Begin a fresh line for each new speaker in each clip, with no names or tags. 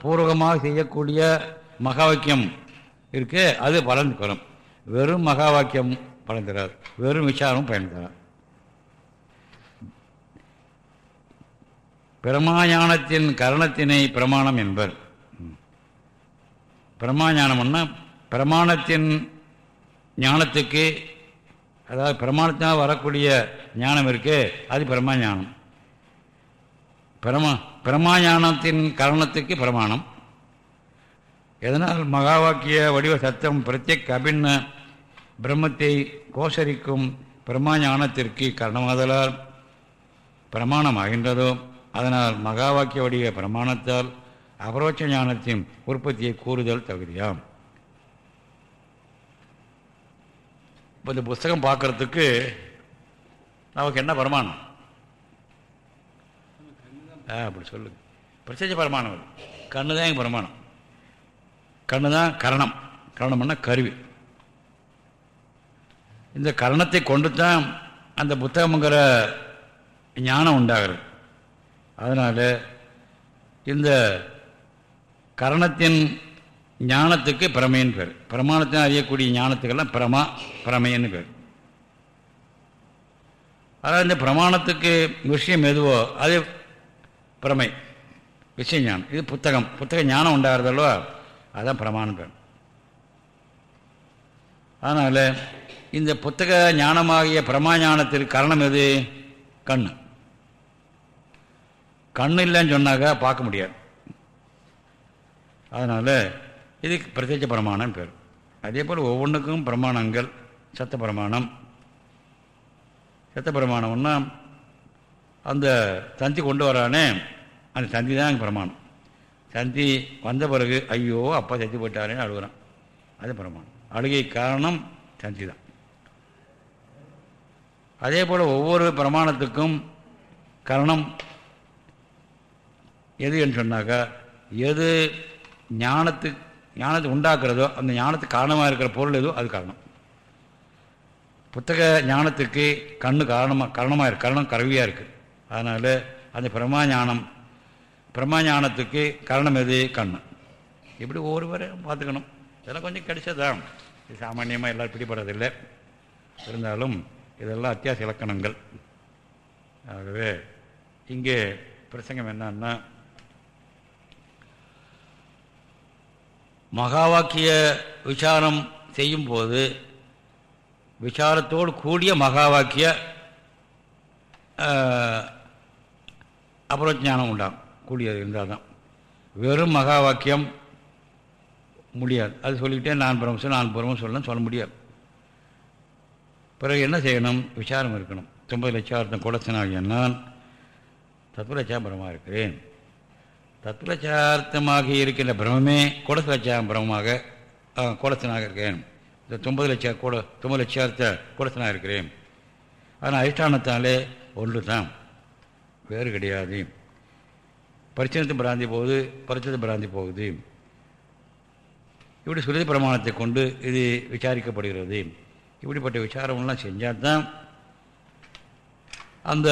பூர்வகமாக செய்யக்கூடிய மகா வாக்கியம் இருக்கு அது பலன் தரும். வெறும் மகா வாக்கியம் பலன் தராது. வெறும் விசாரம் பயன் தராது. பிரமாஞானத்தின் கரணத்தினை பிரமாணம் என்பர். பிரமாஞானம்னா பிரமாணத்தின் ஞானத்துக்கு அதாவது பிரமாணத்தினால் வரக்கூடிய ஞானம் இருக்கு அது பிரமாஞானம். பிரமா பிரமாஞானத்தின் கரணத்துக்கு பிரமாணம். எதனால் மகா வாக்கிய வடிவ சத்தம் பிரத்யக் அபின்ன பிரம்மத்தை கோசரிக்கும் பிரமாஞானத்திற்கு காரணமாதலால் பிரமாணமாகின்றதோ அதனால் மகா வாக்கிய வடிவ பிரமாணத்தால் அபரோட்ச ஞானத்தின் உற்பத்தியை கூறுதல் தகுதியாம். இப்போ இந்த புஸ்தகம் பார்க்குறதுக்கு நமக்கு என்ன பிரமாணம்? அப்படி சொல்லுங்க. பிரத்யட்ச பிரமாணம் கண்ணு தான் எங்கள் பிரமாணம். கண்ணு தான் கரணம். கரணம்னா கருவி. இந்த கரணத்தை கொண்டு தான் அந்த புத்தகம்ங்கிற ஞானம் உண்டாகிறது. அதனால் இந்த கரணத்தின் ஞானத்துக்கு பிரமைன்னு பேர். பிரமாணத்தின் அறியக்கூடிய ஞானத்துக்கெல்லாம் பிரமா பிரமைன்னு பேர். அதாவது இந்த பிரமாணத்துக்கு விஷயம் எதுவோ அது பிரமை விஷய ஞானம். இது புத்தகம். புத்தக ஞானம் உண்டாகிறதல்லோ அதுதான் பிரமாணம். பெண் அதனால் இந்த புத்தக ஞானமாகிய பிரமா ஞானத்திற்கு காரணம் எது? கண் கண் இல்லைன்னு சொன்னாக்கா பார்க்க முடியாது. அதனால் இது பிரத்யட்ச பிரமாணம் பேர். அதே போல் ஒவ்வொன்றுக்கும் பிரமாணங்கள். சத்த பிரமாணம். சத்த பிரமாணம்னா அந்த தந்தி கொண்டு வரானே அந்த தந்தி தான் பிரமாணம். தந்தி வந்த பிறகு ஐயோ அப்பா செத்து போயிட்டாரேன்னு அழுகுறான். அது பிரமாணம். அழுகை காரணம் தந்தி தான். அதே போல் ஒவ்வொரு பிரமாணத்துக்கும் காரணம் எது என்று சொன்னாக்கா எது ஞானத்து ஞானத்தை உண்டாக்குறதோ அந்த ஞானத்துக்கு காரணமாக இருக்கிற பொருள் எதுவோ அது காரணம். புத்தக ஞானத்துக்கு கண்ணு காரணமாக காரணமாக இருக்குது கரணம் கருவியாக இருக்குது அதனால் அந்த பிரமா ஞானம் பிரம்மா ஞானத்துக்கு காரணம் எது? கண்ணு. இப்படி ஒவ்வொருவரையும் பார்த்துக்கணும். இதெல்லாம் கொஞ்சம் கிடைச்சதான் இது சாமானியமாக எல்லோரும் பிடிபடுறதில்லை. இருந்தாலும் இதெல்லாம் அத்தியாவசிய இலக்கணங்கள். ஆகவே இங்கே பிரசங்கம் என்னன்னா மகா வாக்கிய விசாரம் செய்யும்போது விசாரத்தோடு கூடிய மகா வாக்கிய அபரோஜானம் உண்டாகும். கூடியது இருந்தால் தான் வெறும் மகா வாக்கியம் முடியாது. அது சொல்லிக்கிட்டே நான் பிரமசம் நான் பிரமம் சொல்லணும் சொல்ல முடியாது. பிறகு என்ன செய்யணும்? விசாரம் இருக்கணும். தொம்பது லட்சார்த்தம் குலசனாகிய நான் தத்துவலட்சாபரமாக இருக்கிறேன். தத்துவலட்சார்த்தமாக இருக்கின்ற பிரம்மே குடச லட்சம் பிரமமாக குலசனாக இருக்கிறேன் இந்த தொம்பது லட்சம் கூட தொம்பது லட்சார்த்த குலசனாக இருக்கிறேன். ஆனால் அதிஷ்டானத்தாலே ஒன்று தான் வேறு கிடையாது. பரிச்சனத்து பிராந்தி போகுது பரிச்சத்து பிராந்தி போகுது. இப்படி சுருதி பிரமாணத்தை கொண்டு இது விசாரிக்கப்படுகிறது. இப்படிப்பட்ட விசாரம்லாம் செஞ்சால் தான் அந்த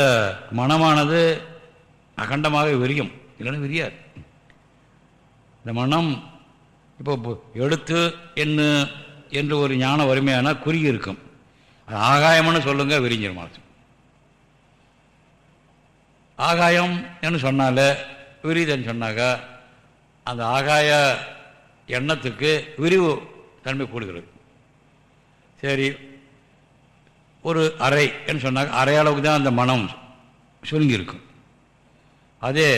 மனமானது அகண்டமாக விரியும். இல்லைன்னா விரியாது. இந்த மனம் இப்போ எழுத்து என்ன என்று ஒரு ஞான வறுமையானால் குறுகி இருக்கும். அது ஆகாயம்னு சொல்லுங்க விரிஞ்சிரும் மனசு ஆகாயம் என்று சொன்னால விரிதன்னு சொன்னாக்கா அந்த ஆகாய எண்ணத்துக்கு விரிவு தன்மை கூடுகிறது. சரி ஒரு அறை என்று சொன்னாக்க அரை அளவுக்கு தான் அந்த மனம் சுருங்கி இருக்கும் அதே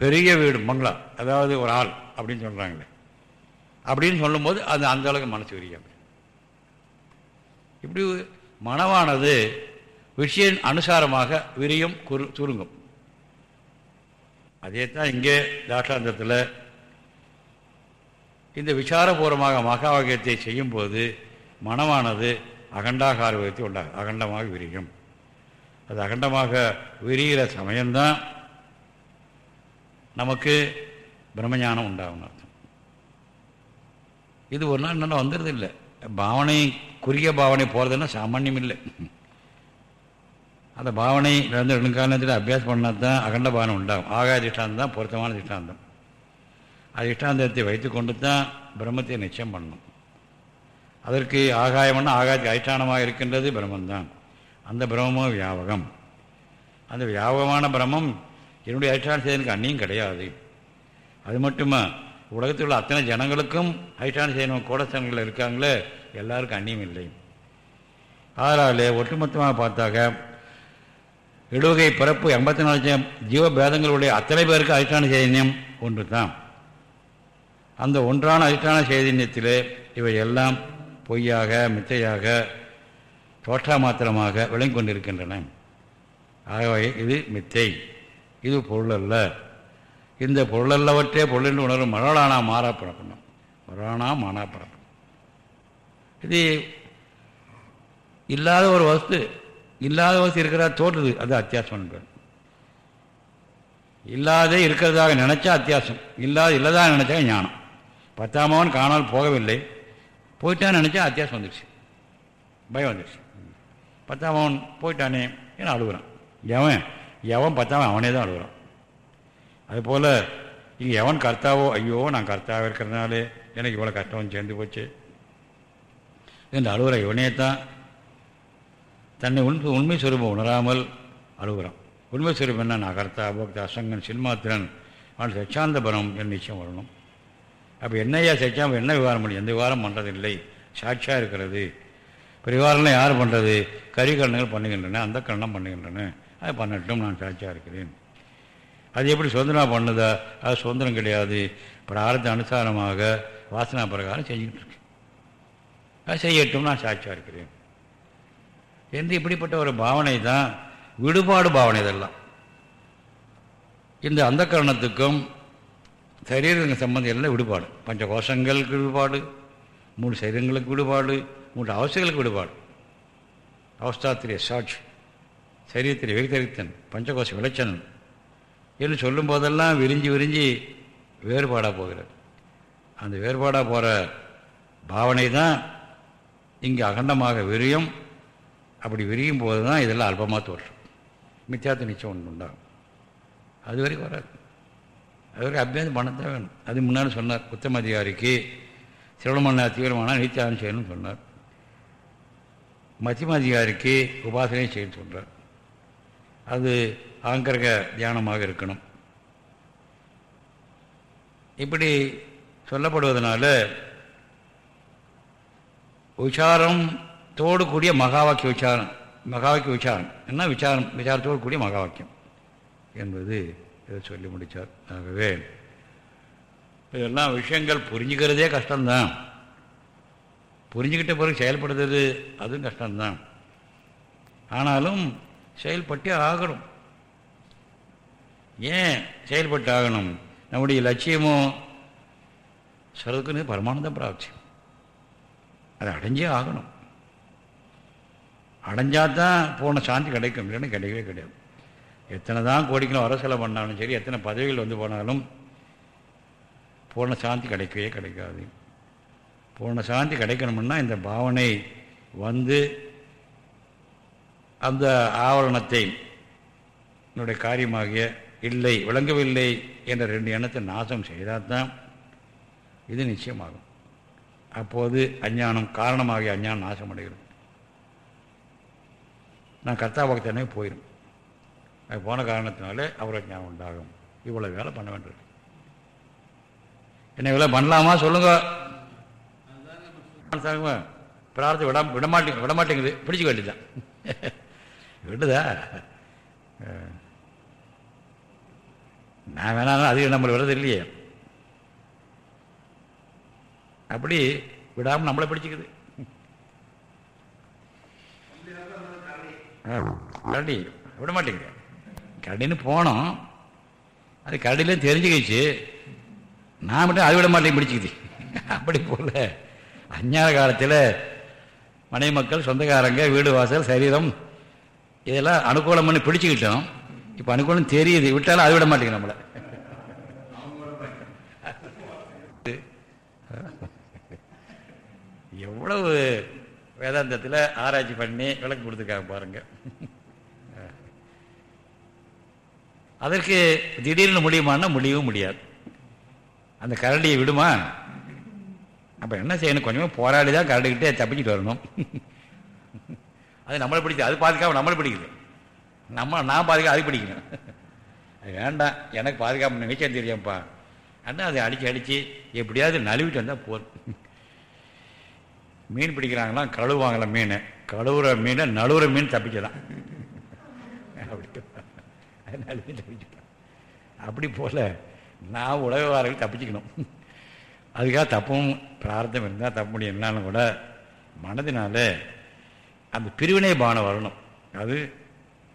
பெரிய வீடு மங்களா அதாவது ஒரு ஆள் அப்படின்னு சொல்கிறாங்களே அப்படின்னு சொல்லும்போது அது அந்த அளவுக்கு மனசு விரியாம இப்படி மனமானது விஷயம் அனுசாரமாக விரியும் குறு சுருங்கும். அதே தான் இங்கே தாட்சாந்தத்தில் இந்த விசாரபூர்வமாக மகாவாக்கியத்தை செய்யும்போது மனமானது அகண்டாகார விதத்தை உண்டாகும் அகண்டமாக விரியும். அது அகண்டமாக விரிகிற சமயம்தான் நமக்கு பிரம்மஞானம் உண்டாகும் அர்த்தம். இது ஒரு நாள் இன்னும் வந்துடுது இல்லை பாவனை குறுகிய பாவனை போகிறதுன்னா சாமானியம் இல்லை. அந்த பாவனை வந்து ரெண்டு காலத்தில் அபியாசம் பண்ணால் தான் அகண்ட பாவனை உண்டாகும். ஆகாய திஷ்டாந்தம் தான் பொருத்தமான திஷ்டாந்தம். அதிஷ்டாந்தத்தை வைத்து கொண்டு தான் பிரம்மத்தை நிச்சயம் பண்ணணும். அதற்கு ஆகாயம்னா ஆகாயத்துக்கு அதிஷ்டானமாக இருக்கின்றது பிரம்மந்தான் அந்த பிரம்மோ வியாபகம். அந்த வியாபகமான பிரம்மம் என்னுடைய அதிஷ்டான செய்தனுக்கு அன்னியும் கிடையாது. அது மட்டுமா உலகத்தில் உள்ள அத்தனை ஜனங்களுக்கும் அதிஷ்டான செய்யணும் கோடஸ்தானங்கள் இருக்காங்களே எல்லாருக்கும் அன்னியும் இல்லை. அதனால் ஒட்டுமொத்தமாக பார்த்தாக்க இடுவகை பிறப்பு எண்பத்தி நாலு ஜீவ பேதங்களுடைய அத்தனை பேருக்கு அதிஷ்டான சைதன்யம் ஒன்று தான் அந்த ஒன்றான அதிஷ்டான சைதன்யத்திலே இவை எல்லாம் பொய்யாக மித்தையாக தோற்றா மாத்திரமாக விளங்கி கொண்டிருக்கின்றன. ஆகவே இது மித்தை. இது பொருள் அல்ல இந்த பொருளல்லவற்றே பொருள் என்று உணரும் மரளானா மாறா பிறப்பணும் மரளானா மானா பிறப்பணும் இது இல்லாத ஒரு வஸ்து. இல்லாத வசதி இருக்கிறதா தோற்றுது அது அத்தியாசம் பேர் இல்லாதே இருக்கிறதாக நினச்சா அத்தியாசம் இல்லாத இல்லதா நினச்சா ஞானம். பத்தாமவன் காணால் போகவில்லை. போயிட்டான்னு நினச்சா அத்தியாசம் வந்துடுச்சு பயம் வந்துடுச்சு பத்தாமவன் போயிட்டானே ஏன்னா அழுகுறான். எவன்? எவன் பத்தாமன் அவனே தான் அழுகுறான். அதுபோல் இங்கே எவன் கர்த்தாவோ? ஐயோ நான் கர்த்தாவாக இருக்கிறதுனால எனக்கு இவ்வளோ கஷ்டம் சேர்ந்து போச்சு. என்று அழுகுற இவனே தான் தன்னை உண்மை உண்மை சுரூபம் உணராமல் அழுகிறான். உண்மை சுரூபம் என்ன நான் கர்த்தா போக்தா அசங்கன் சின்மாத்திரன் அவன் சச்சாந்த பரம் என் நிச்சயம் வரணும். அப்போ என்னையா சச்சாம் என்ன விவகாரம் பண்ணி எந்த விவகாரம் பண்ணுறதில்லை சாட்சியாக இருக்கிறது. பரிவாரம்லாம் யார் பண்ணுறது கரிகரணங்கள் பண்ணுகின்றன அந்த கரணம் பண்ணுகின்றன. அது பண்ணட்டும் நான் சாட்சியாக இருக்கிறேன். அது எப்படி சுதந்திரமாக பண்ணுதா? அது சுதந்திரம் கிடையாது. பிரார்த்த அனுசாரமாக வாசனா பிரகாரம் செஞ்சுக்கிட்டு இருக்கேன். அது செய்யட்டும் நான் சாட்சியாக இருக்கிறேன். என்று இப்படிப்பட்ட ஒரு பாவனை தான் விடுபாடு பாவனை இதெல்லாம். இந்த அந்த கரணத்துக்கும் சரீரங்க சம்பந்தம் எல்லாம் விடுபாடு. பஞ்ச கோஷங்களுக்கு விடுபாடு மூணு சரீரங்களுக்கு விடுபாடு மூன்று அவசியங்களுக்கு விடுபாடு. அவஸ்தாத்திரிய சாட்சி சரீரத்திரிய வெகுதரித்தன் பஞ்சகோஷ விளைச்சனன் என்று சொல்லும் போதெல்லாம் விரிஞ்சு விரிஞ்சு வேறுபாடாக போகிறது. அந்த வேறுபாடாக போகிற பாவனை தான் இங்கே அகண்டமாக விரியும். அப்படி விரியும் போது தான் இதெல்லாம் அல்பமாக தோற்றும். மித்தியாத்த நிச்சயம் ஒன்று உண்டாகும். அது வரைக்கும் வராது. அது வரைக்கும் அபியாசம் பண்ணத்தான் வேணும். அது முன்னாடி சொன்னார் உத்தம அதிகாரிக்கு சிரவணமண்ண தீவிரமான நித்தியானம் செய்யணும்னு சொன்னார். மத்தியம அதிகாரிக்கு உபாசனை செய்யணும்னு சொல்கிறார் அது ஆங்கரக தியானமாக இருக்கணும். இப்படி சொல்லப்படுவதனால விசாரத்தோடு கூடிய மகாவாக்கிய விசாரம் மகாவாக்கிய விசாரம் என்ன விசாரம் விசாரத்தோடு கூடிய மகாவாக்கியம் என்பது இதை சொல்லி முடித்தார் ஆகவே இதெல்லாம் விஷயங்கள் புரிஞ்சுக்கிறதே கஷ்டம்தான் புரிஞ்சுக்கிட்ட பிறகு செயல்படுத்துறது அதுவும் கஷ்டம்தான் ஆனாலும் செயல்பட்டே ஆகணும் ஏன் செயல்பட்டு ஆகணும் நம்முடைய லட்சியமும் சரதுக்குன்னு பரமானந்த பிராப்தி அதை அடைஞ்சே ஆகணும் அடைஞ்சால் தான் போன சாந்தி கிடைக்கும். இல்லைன்னு கிடைக்கவே கிடையாது. எத்தனை தான் கோடிக்கணும் அரசியலை பண்ணாலும் சரி எத்தனை பதவிகள் வந்து போனாலும் பூர்ண சாந்தி கிடைக்கவே கிடைக்காது. பூர்ண சாந்தி கிடைக்கணும்னா இந்த பாவனை வந்து அந்த ஆவரணத்தை என்னுடைய காரியமாகிய இல்லை விளங்கவில்லை என்ற ரெண்டு எண்ணத்தை நாசம் செய்தால் தான் இது நிச்சயமாகும். அப்போது அஞ்ஞானம் காரணமாகிய அஞ்ஞானம் நாசமடைகிறது. நான் கர்த்தா பக்தனே போயிடும் அது போன காரணத்தினாலே அவரை ஞாபகம் உண்டாகும். இவ்வளோ வேலை பண்ண வேண்டியது என்ன இவ்வளோ பண்ணலாமா சொல்லுங்க. பிரார்த்தம் விட விடமாட்டேங்க விடமாட்டேங்குது. பிடிச்சிக்க வேண்டியதுதான். விடுதா? நான் வேணாலும் அதிகம் நம்மளை விடுறது இல்லையே. அப்படி விடாமல் நம்மளை பிடிச்சிக்குது. கரடி. விட மாட்டேங்குது கரடின்னு போனோம். அது கரடியிலே தெரிஞ்சுக்கிச்சு. நான் மட்டும் அது விட மாட்டேங்க பிடிச்சிக்குது. அப்படி போல. அஞ்ஞான காலத்தில் மனை மக்கள் சொந்தக்காரங்க வீடு வாசல் சரீரம் இதெல்லாம் அனுகூலம் பண்ணி பிடிச்சிக்கிட்டோம். இப்போ அனுகூலம் தெரியுது. விட்டாலும் அது விட மாட்டேங்குது நம்மளை. எவ்வளவு வேதாந்தத்தில் ஆராய்ச்சி பண்ணி விளக்கு கொடுத்துருக்காங்க பாருங்கள் அதற்கு திடீர்னு முடியுமான்னா முடியவும் முடியாது. அந்த கரண்டியை விடுமா? அப்போ என்ன செய்யணும்? கொஞ்சமாக போராடி தான் கரண்டுக்கிட்டே தப்பிச்சுட்டு வரணும். அது நம்மளை பிடிக்குது. அது பாதுகாப்பு நம்மளை பிடிக்குது. நம்ம நான் பாதுகா அது பிடிக்கணும். அது வேண்டாம். எனக்கு பாதுகாப்பு நினைச்சேன் தெரியும்ப்பா அண்ணா அதை அடித்து அடித்து எப்படியாவது நழுவிட்டு வந்தால் போதும். மீன் பிடிக்கிறாங்களாம் கழுவாங்களாம் மீன். கழுவுற மீனை நழுவுற மீன் தப்பிச்சதான் அப்படி அதனால தப்பிச்சுட்டான் அப்படி போல் நான் உலகவாரர்கள் தப்பிச்சுக்கணும். அதுக்காக தப்பும் பிரார்த்தம் இருந்தால் தப்ப முடியும். என்னாலும் கூட மனதினால அந்த பிரிவினை பானம் வரணும். அது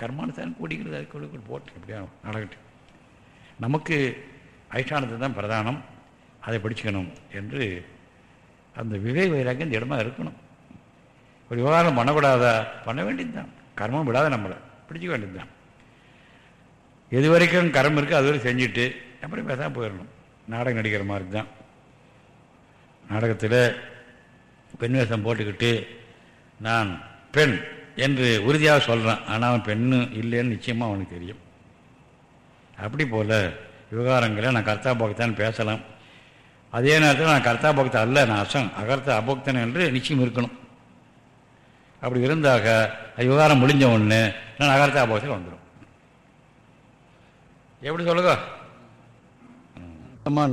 கர்மானுசாரம் கூடிக்கிறது. அது கொடு போட்டு எப்படியா நடக்கட்டும். நமக்கு அதிஷ்டானத்தை தான் பிரதானம். அதை படிச்சுக்கணும் என்று அந்த விவேக வைராக்கியம் இந்த இடமா இருக்கணும். ஒரு விவகாரம் பண்ணக்கூடாதா? பண்ண வேண்டியது தான் கர்மம் விடாத நம்மளை. பிடிச்சிக்க வேண்டியது தான் எது வரைக்கும் கர்மம் இருக்குது அது வரைக்கும் செஞ்சுட்டு அப்புறம் பேசாமல் போயிடணும். நாடகம் நடிக்கிற மாதிரி தான் நாடகத்தில் பெண் வேஷம் போட்டுக்கிட்டு நான் பெண் என்று உறுதியாக சொல்கிறான் ஆனால் அவன் பெண்ணு இல்லைன்னு நிச்சயமாக அவனுக்கு தெரியும். அப்படி போல் விவகாரங்களை நான் கர்த்தா பார்க்கத்தான் பேசலாம். அதே நேரத்தில் நான் கர்த்தா போக்தா அல்ல நான் அசம் அகர்த்த அபக்தன் என்று நிச்சயம் இருக்கணும். அப்படி இருந்தாக விவகாரம் முடிஞ்ச உடனே நான் அகர்த்தா அபக்தன் வந்துடும் எப்படி சொல்லுங்க?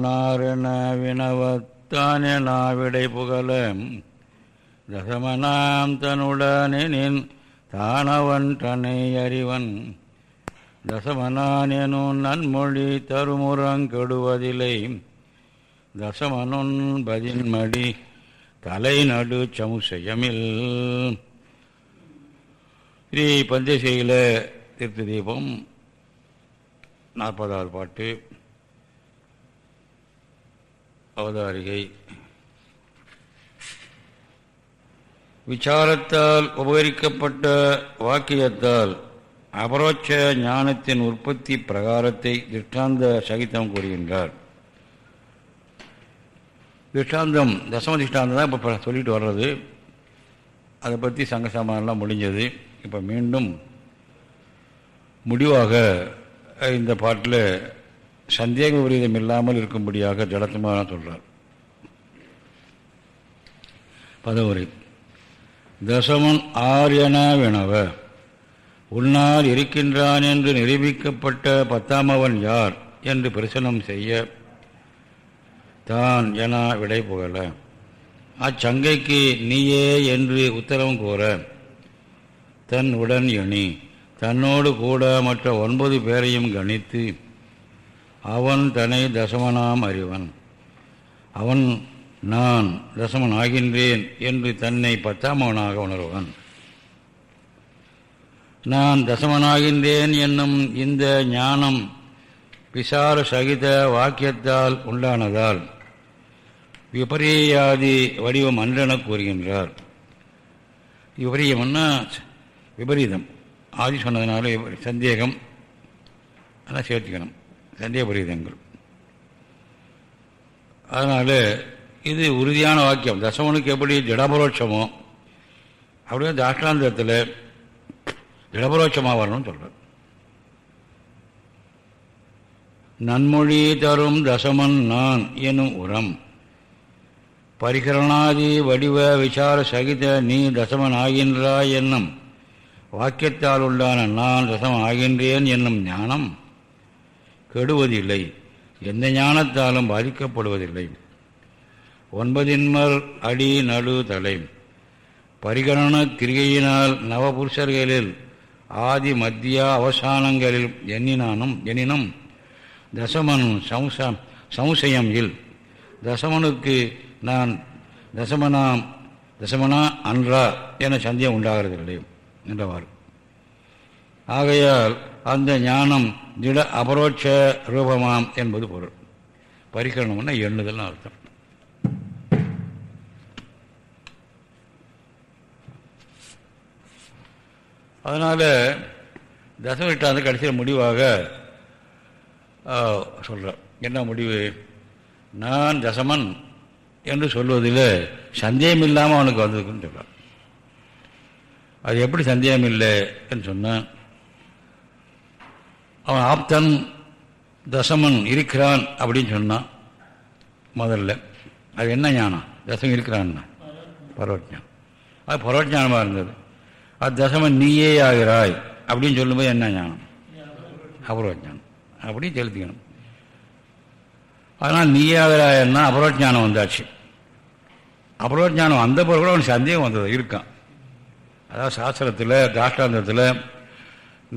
நாரண வினவத்தானே நாவிடை புகழ தசமனாம் நின் தானவன் தன்னை அறிவன். தசமனானேனும் நன்மொழி தருமுறங்கெடுவதில்லை தசமனுன் பதின்மடி தலை நடு சமுசயமில். ஸ்ரீ பஞ்சசையில தீர்த்த தீபம் நாற்பதாவது பாட்டு. அவதாரிகை. விசாரத்தால் உபகரிக்கப்பட்ட வாக்கியத்தால் அபரோட்ச ஞானத்தின் உற்பத்தி பிரகாரத்தை திருஷ்டாந்த சகிதம் கூறுகின்றார். திஷ்டாந்தம் தசம திஷ்டாந்தம் தான் இப்போ சொல்லிட்டு வர்றது. அதை பற்றி சங்க சமானம்லாம் முடிஞ்சது. இப்போ மீண்டும் முடிவாக இந்த பாட்டில் சந்தேக விபரீதம் இல்லாமல் இருக்கும்படியாக ஜடத்தமாக சொல்கிறார் பதவுரை. தசமன் ஆரியன உன்னால் இருக்கின்றான் என்று நிரூபிக்கப்பட்ட பத்தாமவன் யார் என்று பிரசனம் செய்ய தான் என விடை புகழ. அச்சங்கைக்கு நீயே என்று உத்தரவும் கூற. தன் உடன் எணி தன்னோடு கூட மற்ற ஒன்பது பேரையும் கணித்து அவன் தன்னை தசமனாம் அறிவன். அவன் நான் தசமன் ஆகின்றேன் என்று தன்னை பத்தாமவனாக உணர்வன். நான் தசமனாகின்றேன் என்னும் இந்த ஞானம் விசார சகித வாக்கியத்தால் உண்டானதால் விபரீயாதி வடிவம் அன்றென கூறுகின்றார். விபரீயம்னா விபரீதம். ஆதி சொன்னதுனால சந்தேகம். அதான் சேர்த்துக்கணும் சந்தேகபரீதங்கள் அதனால் இது உறுதியான வாக்கியம். தசமனுக்கு எப்படி திடபரோட்சமோ அப்படியே தாஷ்டாந்தத்தில் திடபரோட்சமாக வரணும்னு சொல்கிறார் நன்மொழி தரும் தசமன் நான் எனும் உரம். பரிகரணாதி வடிவ விசார சகித நீ தசமன் ஆகின்றாய் என்னும் வாக்கியத்தால் உண்டான நான் தசமன் ஆகின்றேன் என்னும் ஞானம் கெடுவதில்லை. எந்த ஞானத்தாலும் பாதிக்கப்படுவதில்லை. ஒன்பதின்மர் அடி நடு தலை. பரிகரண கிரிகையினால் நவபுருஷர்களில் ஆதி மத்திய அவசானங்களில் எண்ணினானும் எனினும் தசமன் சம்ச சம்சயம் இல் தசமனுக்கு நான் தசமனாம் தசமனா அன்றா என சந்தேகம் உண்டாகிறதில்லை என்றவாறு. ஆகையால் அந்த ஞானம் திட அபரோட்ச ரூபமாம் என்பது பொருள். பரிகரணம்னா எண்ணுதல்னு அர்த்தம். அதனால் தசமிட்டாந்து கடைசியில் முடிவாக சொல்கிறார் என்ன முடிவு? நான் தசமன் என்று சொல்வதில் சந்தேகம் இல்லாமல் அவனுக்கு வந்திருக்குன்னு சொல்கிறான் அது எப்படி சந்தேகம் இல்லை என்று சொன்னான் அவன் ஆப்தன் தசமன் இருக்கிறான் அப்படின்னு சொன்னான் முதல்ல அது என்ன ஞானம்? தசம் இருக்கிறான்னா? பரவஜானம் அது பரவஜானமாக இருந்தது. அது தசமன் நீயே ஆகிறாய் அப்படின்னு சொல்லும்போது என்ன ஞானம்? அபரோஜானம் அப்படின்னு செலுத்திக்கணும். அதனால் நீயே அபரோஜானம் வந்தாச்சு. அபரோஜானம் வந்த பிறகு கூட அவனுக்கு சந்தேகம் வந்தது இருக்கான். அதாவது சாஸ்திரத்தில் தாஷ்டாந்தத்தில்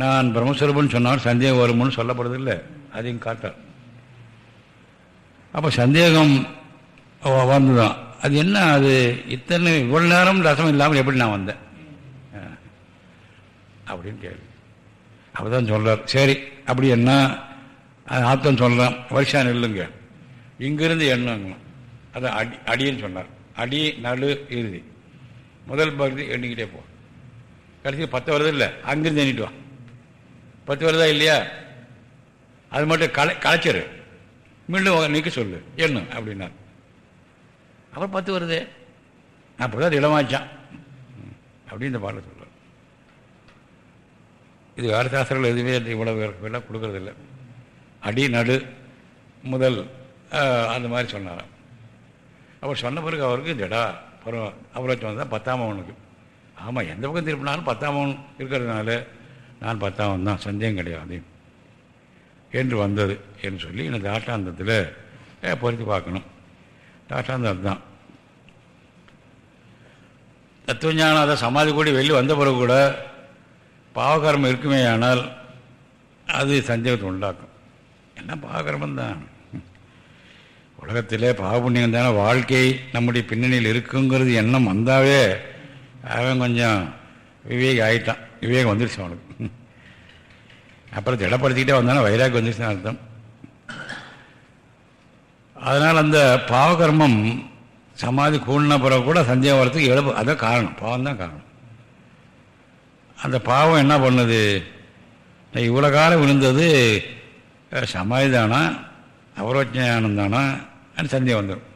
நான் பிரம்மஸ்வரூபம்னு சொன்னால் சந்தேகம் வரும்னு சொல்லப்படுறதில்லை. அதையும் காட்டார் அப்போ சந்தேகம் வந்துதான் அது என்ன? அது இத்தனை இவ்வளோ நேரம் ரசம் இல்லாமல் எப்படி நான் வந்தேன்? அப்படின்னு கேள்வி. அப்பதான் சொல்கிறார் சரி அப்படி என்ன? ஆத்தம் சொல்கிறான் வருஷா நெல்லுங்க இங்கிருந்து எண்ணங்களாம் அது அடி அடின்னு சொன்னார். அடி நடு இறுதி. முதல் பகுதி எண்ணிக்கிட்டே போ. கடைசி பத்து வருது இல்லை அங்கிருந்து எண்ணிட்டு வா. பத்து வருதா இல்லையா? அது மட்டும் கலை கலைச்சரு. மீண்டும் நிற்க சொல்லு. எண்ணு அப்படின்னார். அப்புறம் பத்து வருது? அப்படிதான் இளமாச்சான் அப்படின்னு இந்த பாடலை சொல்கிறார் இது வேறு சாஸ்திரங்கள் எதுவுமே இவ்வளவு எல்லாம் கொடுக்கறதில்ல. அடி நடு முதல் அந்த மாதிரி சொன்னாராம். அவர் சொன்ன பிறகு அவருக்கு ஜடா பரவ அவரை சொன்னதான் பத்தாம் அவனுக்கு. ஆமாம் எந்த பக்கம் திருப்பினாலும் பத்தாம் அவன் இருக்கிறதுனால நான் பத்தாம் தான் சந்தேகம் கிடையாது. என்று வந்தது என்று சொல்லி இந்த தாட்டாந்தத்தில் பொறுத்து பார்க்கணும். தாட்டாந்தம் தான் தத்துவஞானம் அதை சமாதி கூடி வெளியே வந்த பிறகு கூட பாவகர்மம் இருக்குமே ஆனால் அது சந்தேகத்தை உண்டாக்கும். என்ன பாவகர்மம் தான் உலகத்திலே பாவபுண்ணியம் தானே வாழ்க்கை நம்முடைய பின்னணியில் இருக்குங்கிறது எண்ணம் வந்தாவே அவன் கொஞ்சம் விவேகம் ஆகிட்டான் விவேகம் வந்துருச்சு அவனுக்கு. அப்புறம் திடப்படுத்திக்கிட்டே வந்தானே வைராக் வந்துருச்சுன்னு அர்த்தம். அதனால் அந்த பாவகர்மம் சமாதி கூடின பிறகு கூட சந்தேகம் வரத்துக்கு எழுப்பு அதான் காரணம் பாவம் தான் காரணம். அந்த பாவம் என்ன பண்ணுது? இவ்வளோ காலம் விழுந்தது சமாதி தானா அவரோஜானம் தானா? சந்தேகம் வந்துடும்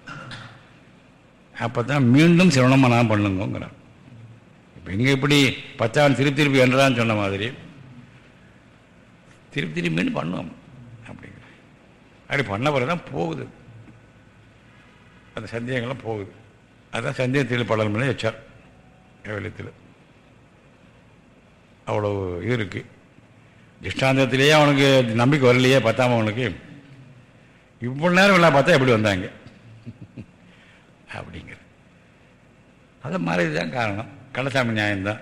அப்போ தான் மீண்டும் சிரவணமாக நான் பண்ணுங்கிறார் இப்போ இங்கே இப்படி பத்தாவது திருப்பி திருப்பி என்றான்னு சொன்ன மாதிரி திருப்பி திருப்பி மீண்டும் பண்ணுவோம் அப்படிங்கிற அப்படி பண்ண பிறகு தான் போகுது. அந்த சந்தேகங்கள்லாம் போகுது. அதுதான் சந்தேகத்தில் பலன் பண்ணி வச்சார் கேவலத்தில். அவ்வளோ இது இருக்குது திஷ்டாந்தத்திலேயே அவனுக்கு நம்பிக்கை வரலையே பத்தாம அவனுக்கு. இவ்வளோ நேரம் இல்லை பார்த்தா எப்படி வந்தாங்க? அப்படிங்கிற அதை மாதிரி தான் காரணம். கள்ளசாமி நியாயம்தான்.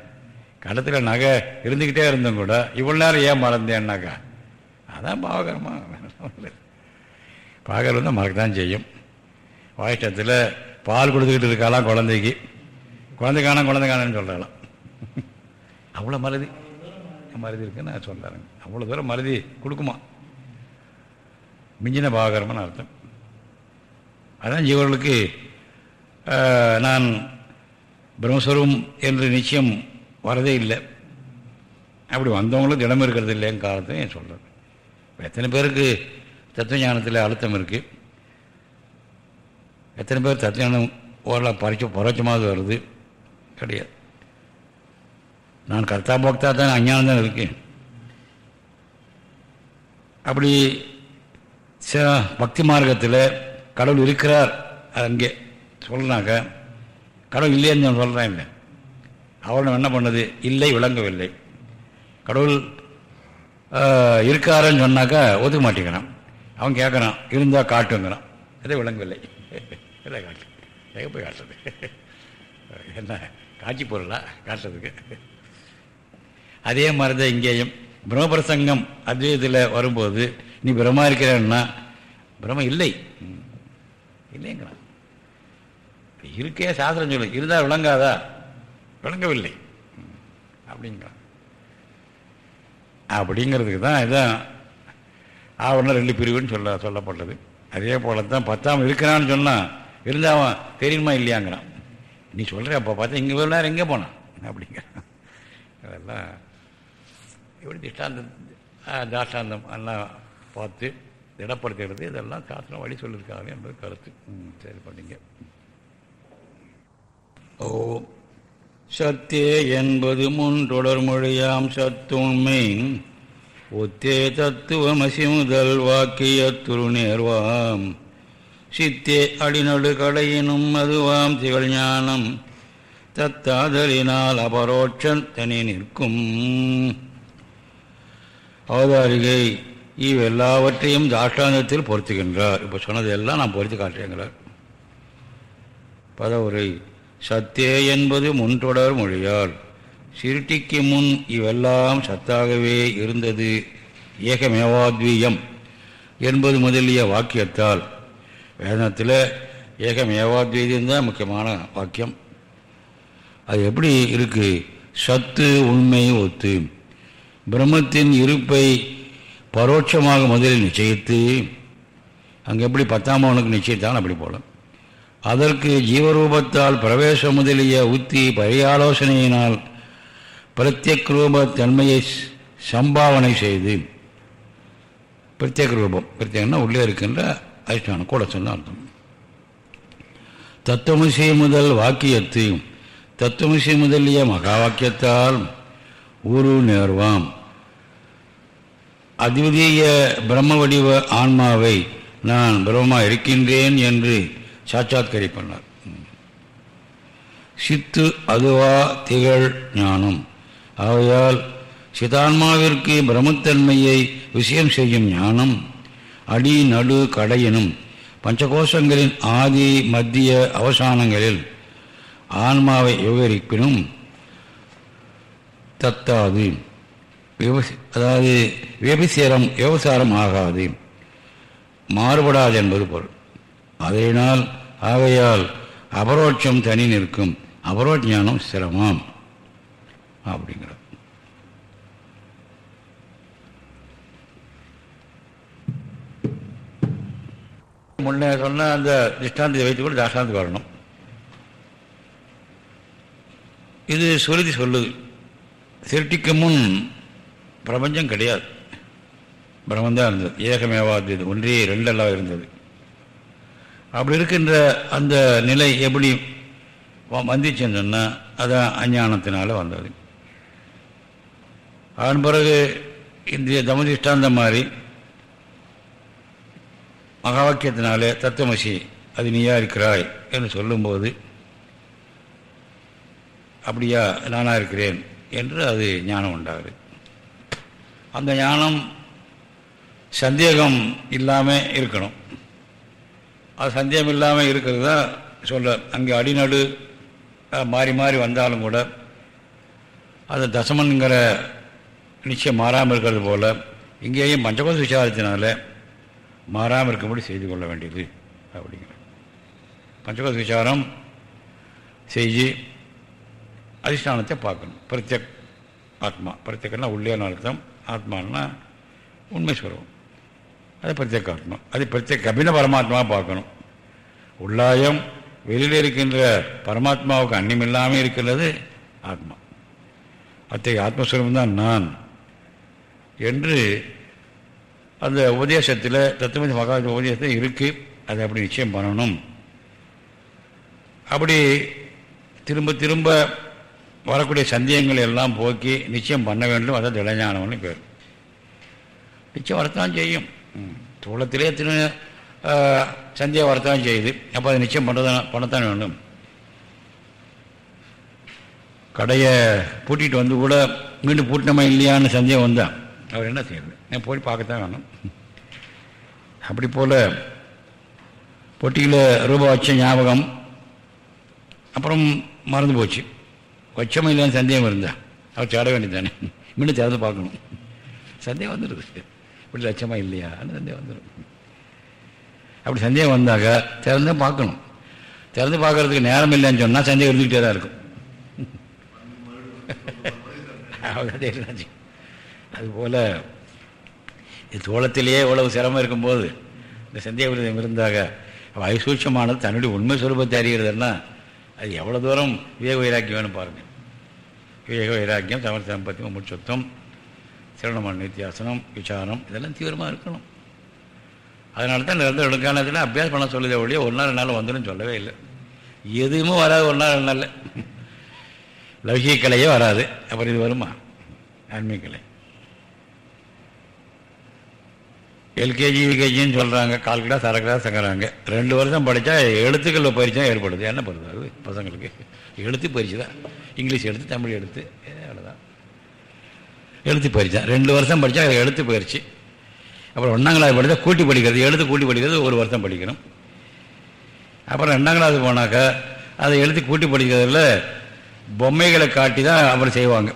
கள்ளத்தில் நகை இருந்துக்கிட்டே இருந்தும் கூட இவ்வளோ நேரம் ஏன் மறந்தேன்னாக்கா அதான் பாவகரமாக பாகர் வந்து மறக்க தான் செய்யும். வாயிஷ்டத்தில் பால் கொடுத்துக்கிட்டு இருக்காளாம் குழந்தைக்கு. குழந்தை காணும் குழந்தை காணுன்னு சொல்கிறாளாம் அவ்வளோ மருதி மருதி இருக்குன்னு நான் சொல்கிறாங்க அவ்வளோ தூரம் மருதி கொடுக்குமா? மிஞ்சின பாகரம்னு அர்த்தம். அதான் ஜீவர்களுக்கு நான் பிரம்மஸ்வரம் என்று நிச்சயம் வரதே இல்லை. அப்படி வந்தவங்களும் திடம் இருக்கிறது இல்லைன்னு காலத்தை என் சொல்கிறேன் எத்தனை பேருக்கு தத்துவ ஞானத்தில் அழுத்தம் இருக்குது எத்தனை பேர் தத்துவஞானம் ஓரளவு பறிச்ச பரோட்சமாக வருது? கிடையாது. நான் கர்த்தா போக்தா தான் அஞ்ஞானம் தான் இருக்கேன். அப்படி பக்தி மார்க்கத்தில் கடவுள் இருக்கிறார். அங்கே சொல்கிறாங்க கடவுள் இல்லைன்னு நான் சொல்கிறேன் இல்லை. அவனை என்ன பண்ணது? இல்லை விளங்கவில்லை. கடவுள் இருக்காருன்னு சொன்னாக்கா ஒதுக்க மாட்டேங்கிறான். அவன் கேட்குறான் இருந்தால் காட்டுங்கிறான். எதை விளங்கவில்லை. எதை காட்டு? எங்கே போய் காட்டுறது? என்ன காட்சி பொருளா காட்டுறதுக்கு? அதே மாதிரி தான் இங்கேயும். பிரம்மபிரசங்கம் அத்வைதத்தில் வரும்போது நீ பிரம்மா இருக்கிறன்னா? பிரம்ம இல்லை. இல்லைங்கிறான். இருக்கே சாஸ்திரம் சொல்லு இருந்தால் விளங்காதா? விளங்கவில்லை. அப்படிங்கிறான். அப்படிங்கிறதுக்கு தான் இதான் ஆவணம் ரெண்டு பிரிவுன்னு சொல்ல சொல்லப்பட்டது. அதே போல தான் பத்தாம் இருக்கிறான்னு சொன்னான் இருந்தால் தெரியுமா இல்லையாங்கிறான். நீ சொல்கிற அப்போ பார்த்தா இங்கே ஒரு நேரம் எங்கே போனான்? அப்படிங்கிறான். அதெல்லாம் இப்படி திஷ்டாந்தம் தாஷ்டாந்தம் எல்லாம் பார்த்து திடப்படுத்துகிறது. இதெல்லாம் சாஸ்திரம் வழி சொல்லியிருக்காங்க என்பது கருத்து. சரி பண்ணிங்க. ஓ சத்தே என்பது முன் தொடர்மொழியாம் சத்துண்மை ஒத்தே தத்துவமசி முதல் வாக்கிய துருநேர்வாம் சித்தே அடிநடு கடையினும் அதுவாம் திகழ் ஞானம். தத்தாதலினால் அபரோட்சன் தனி நிற்கும். அவதாரிகை இவ்வெல்லாவற்றையும் தாஷ்டாந்தத்தில் பொருத்துகின்றார். இப்போ சொன்னதெல்லாம் நான் பொருத்தி காட்டுறேங்கிறார். பதவுரை சத்தே என்பது முன்தொடர் மொழியால் சிருட்டிக்கு முன் இவெல்லாம் சத்தாகவே இருந்தது. ஏகமேவாத்வீயம் என்பது முதலிய வாக்கியத்தால். வேதத்தில் ஏகமேவாத்வீதியம் தான் முக்கியமான வாக்கியம். அது எப்படி இருக்குது சத்து உண்மை ஒத்து பிரம்மத்தின் இருப்பை பரோட்சமாக முதலில் நிச்சயித்து அங்கே எப்படி பத்தாம் அவனுக்கு நிச்சயித்தான் அப்படி போல அதற்கு ஜீவரூபத்தால் பிரவேசம் முதலிய உத்தி பரியாலோசனையினால் பிரத்யக் ரூப தன்மையை சம்பாவனை செய்து பிரத்யேக ரூபம் பிரத்யேகம்னா உள்ளே இருக்கின்ற அதிஷ்டானம் கூட சொன்ன அர்த்தம். தத்துவமிசை முதல் வாக்கியத்தையும் தத்துவமிசை முதலிய மகா வாக்கியத்தால் உரு நேர்வாம் அத்விதீய பிரம்ம வடிவ ஆன்மாவை நான் பிரம்மமாக இருக்கின்றேன் என்று சாட்சாத்கரிப்பண்ணார் சித்து அதுவா திகழ் ஞானம். ஆகையால் சிதான்மாவிற்கு பிரம்மத்தன்மையை விஷயம் செய்யும் ஞானம் அடி நடு கடையினும் பஞ்சகோஷங்களின் ஆதி மத்திய அவசானங்களில் ஆன்மாவை விவரிப்பினும் தத்தாது. அதாவது விபசீரம் விவசாரம் ஆகாது. மாறுபடாது என்பது பொருள். அதனால் ஆகையால் அபரோட்சம் தனி நிற்கும். அபரோஜானம் ஞானம் சிரமம். அப்படிங்கிறார் முன்னே சொன்ன அந்த திஷ்டாந்தத்தை வைத்து கூட தாஷ்டாந்துக்கு வரணும். இது சுருதி சொல்லுது. சிருட்டிக்கு முன் பிரபஞ்சம் கிடையாது. பிரம்மந்தான் இருந்தது. ஏகமேவாது ஒன்றே ரெண்டெல்லாம் இருந்தது. அப்படி இருக்கின்ற அந்த நிலை எப்படி வந்துச்சுன்னு சொன்னால் அதான் அஞ்ஞானத்தினால் வந்தது. அதன் பிறகு இந்த தமதிஷ்டாந்தம் மாதிரி மகா வாக்கியத்தினாலே தத்துவமசி அது நீயா இருக்கிறாய் என்று சொல்லும்போது அப்படியா நானாக இருக்கிறேன் என்று அது ஞானம் உண்டாகுது. அந்த ஞானம் சந்தேகம் இல்லாமல் இருக்கணும். அது சந்தேகம் இல்லாமல் இருக்கிறது தான் சொல்ல அங்கே அடிநடு மாறி மாறி வந்தாலும் கூட அது தசமன்கிற நிச்சயம் மாறாமல் இருக்கிறது போல் இங்கேயும் பஞ்சகோச விசாரத்தினால மாறாமல் இருக்கும்படி செய்து கொள்ள வேண்டியது அப்படிங்கிற. பஞ்சகோச விசாரம் செஞ்சு அதிஷ்டானத்தை பார்க்கணும். பிரத்யக் ஆத்மா. பிரத்யக்கன்னா உள்ளேன்னு அர்த்தம். ஆத்மானா உண்மை சொல்லுவோம் அது பிரத்யேக ஆத்மா. அது பிரத்யேக அபின பரமாத்மாவை பார்க்கணும். உள்ளாயம் வெளியில் இருக்கின்ற பரமாத்மாவுக்கு அந்நியம் இல்லாமல் இருக்கிறது ஆத்மா. அத்தகைய ஆத்மஸ்வரூபம் தான் நான் என்று அந்த உபதேசத்தில் தத்துவ மகா உபதேசத்தில் இருக்குது அதை அப்படி நிச்சயம் பண்ணணும். அப்படி திரும்ப திரும்ப வரக்கூடிய சந்தேகங்களை எல்லாம் போக்கி நிச்சயம் பண்ண வேண்டும். அதை திடஞானம்னு பேர். நிச்சயம் வரத்தான் செய்யும். தோளத்திலே திரு சந்தேகம் வரத்தான் செய்யுது. அப்போ அதை நிச்சயம் பண்ணுறதான் பண்ணத்தான் வேண்டும். கடையை பூட்டிகிட்டு வந்து கூட மீண்டும் பூட்டினமா இல்லையான்னு சந்தேகம் வந்தான் அவர் என்ன செய்யறது? நான் போய் பார்க்கத்தான் வேணும். அப்படி போல் பொட்டியில் ரூபா வச்ச ஞாபகம் அப்புறம் மறந்து போச்சு. பட்சமும் இல்லைன்னு சந்தேகம் இருந்தா அவர் தேட வேண்டியது தானே மீண்டும் திறந்து பார்க்கணும். சந்தேகம் வந்துடுது இப்படி லட்சமா இல்லையான்னு சந்தேகம் வந்துடும் அப்படி சந்தேகம் வந்தாக்க திறந்து பார்க்கணும். திறந்து பார்க்கறதுக்கு நேரம் இல்லைன்னு சொன்னால் சந்தேகம் இருந்துக்கிட்டே தான் இருக்கும். அதுபோல் இது தோளத்திலேயே இவ்வளவு சிரமம் இருக்கும்போது இந்த சந்தேக விரதம் இருந்தாக ஐசூட்சமானது தன்னுடைய உண்மை சுரூபத்தை அறிகிறதுன்னா அது எவ்வளோ தூரம் விவேக வைராக்கியம் வேணும் பாருங்கள் விவேக வைராக்கியம் சமர்த்த சம்பத்தி முச்சுத்தம் சிரணமன் நித்தியாசனம் விசாரம் இதெல்லாம் தீவிரமாக இருக்கணும். அதனால தான் நிரந்தர எடுக்கானத்தில் அபியாசம் பண்ண சொல்லுதே ஒழிய ஒரு நாள் ரெண்டு நாள் வந்துடும் சொல்லவே இல்லை. எதுவுமே வராது ஒரு நாள் ரெண்டு நாளில். லௌகிக கலையே வராது. அப்புறம் இது வருமா? ஆன்மீக கலை. எல்கேஜி யூகேஜின்னு சொல்கிறாங்க கால் கிளாஸ் அரை கிளாஸ் தங்குறாங்க ரெண்டு வருஷம் படித்தா எழுத்துக்கள் பரிச்சை ஏற்படுது. என்ன பண்ணுறது அது? பசங்களுக்கு. எழுத்து பரிச்சு தான் இங்கிலீஷ் எடுத்து தமிழ் எடுத்து அவ்வளோதான் எழுத்து பரிச்சை ரெண்டு வருஷம் படித்தா எழுத்து பயிற்சி. அப்புறம் ஒன்றாம் கிளாஸ் படித்தா கூட்டி படிக்கிறது எழுத்து கூட்டி படிக்கிறது ஒரு வருஷம் படிக்கணும். அப்புறம் ரெண்டாம் கிளாஸ் போனாக்கா அதை எழுத்து கூட்டி படிக்கிறதுல பொம்மைகளை காட்டி தான் அப்புறம் செய்வாங்க.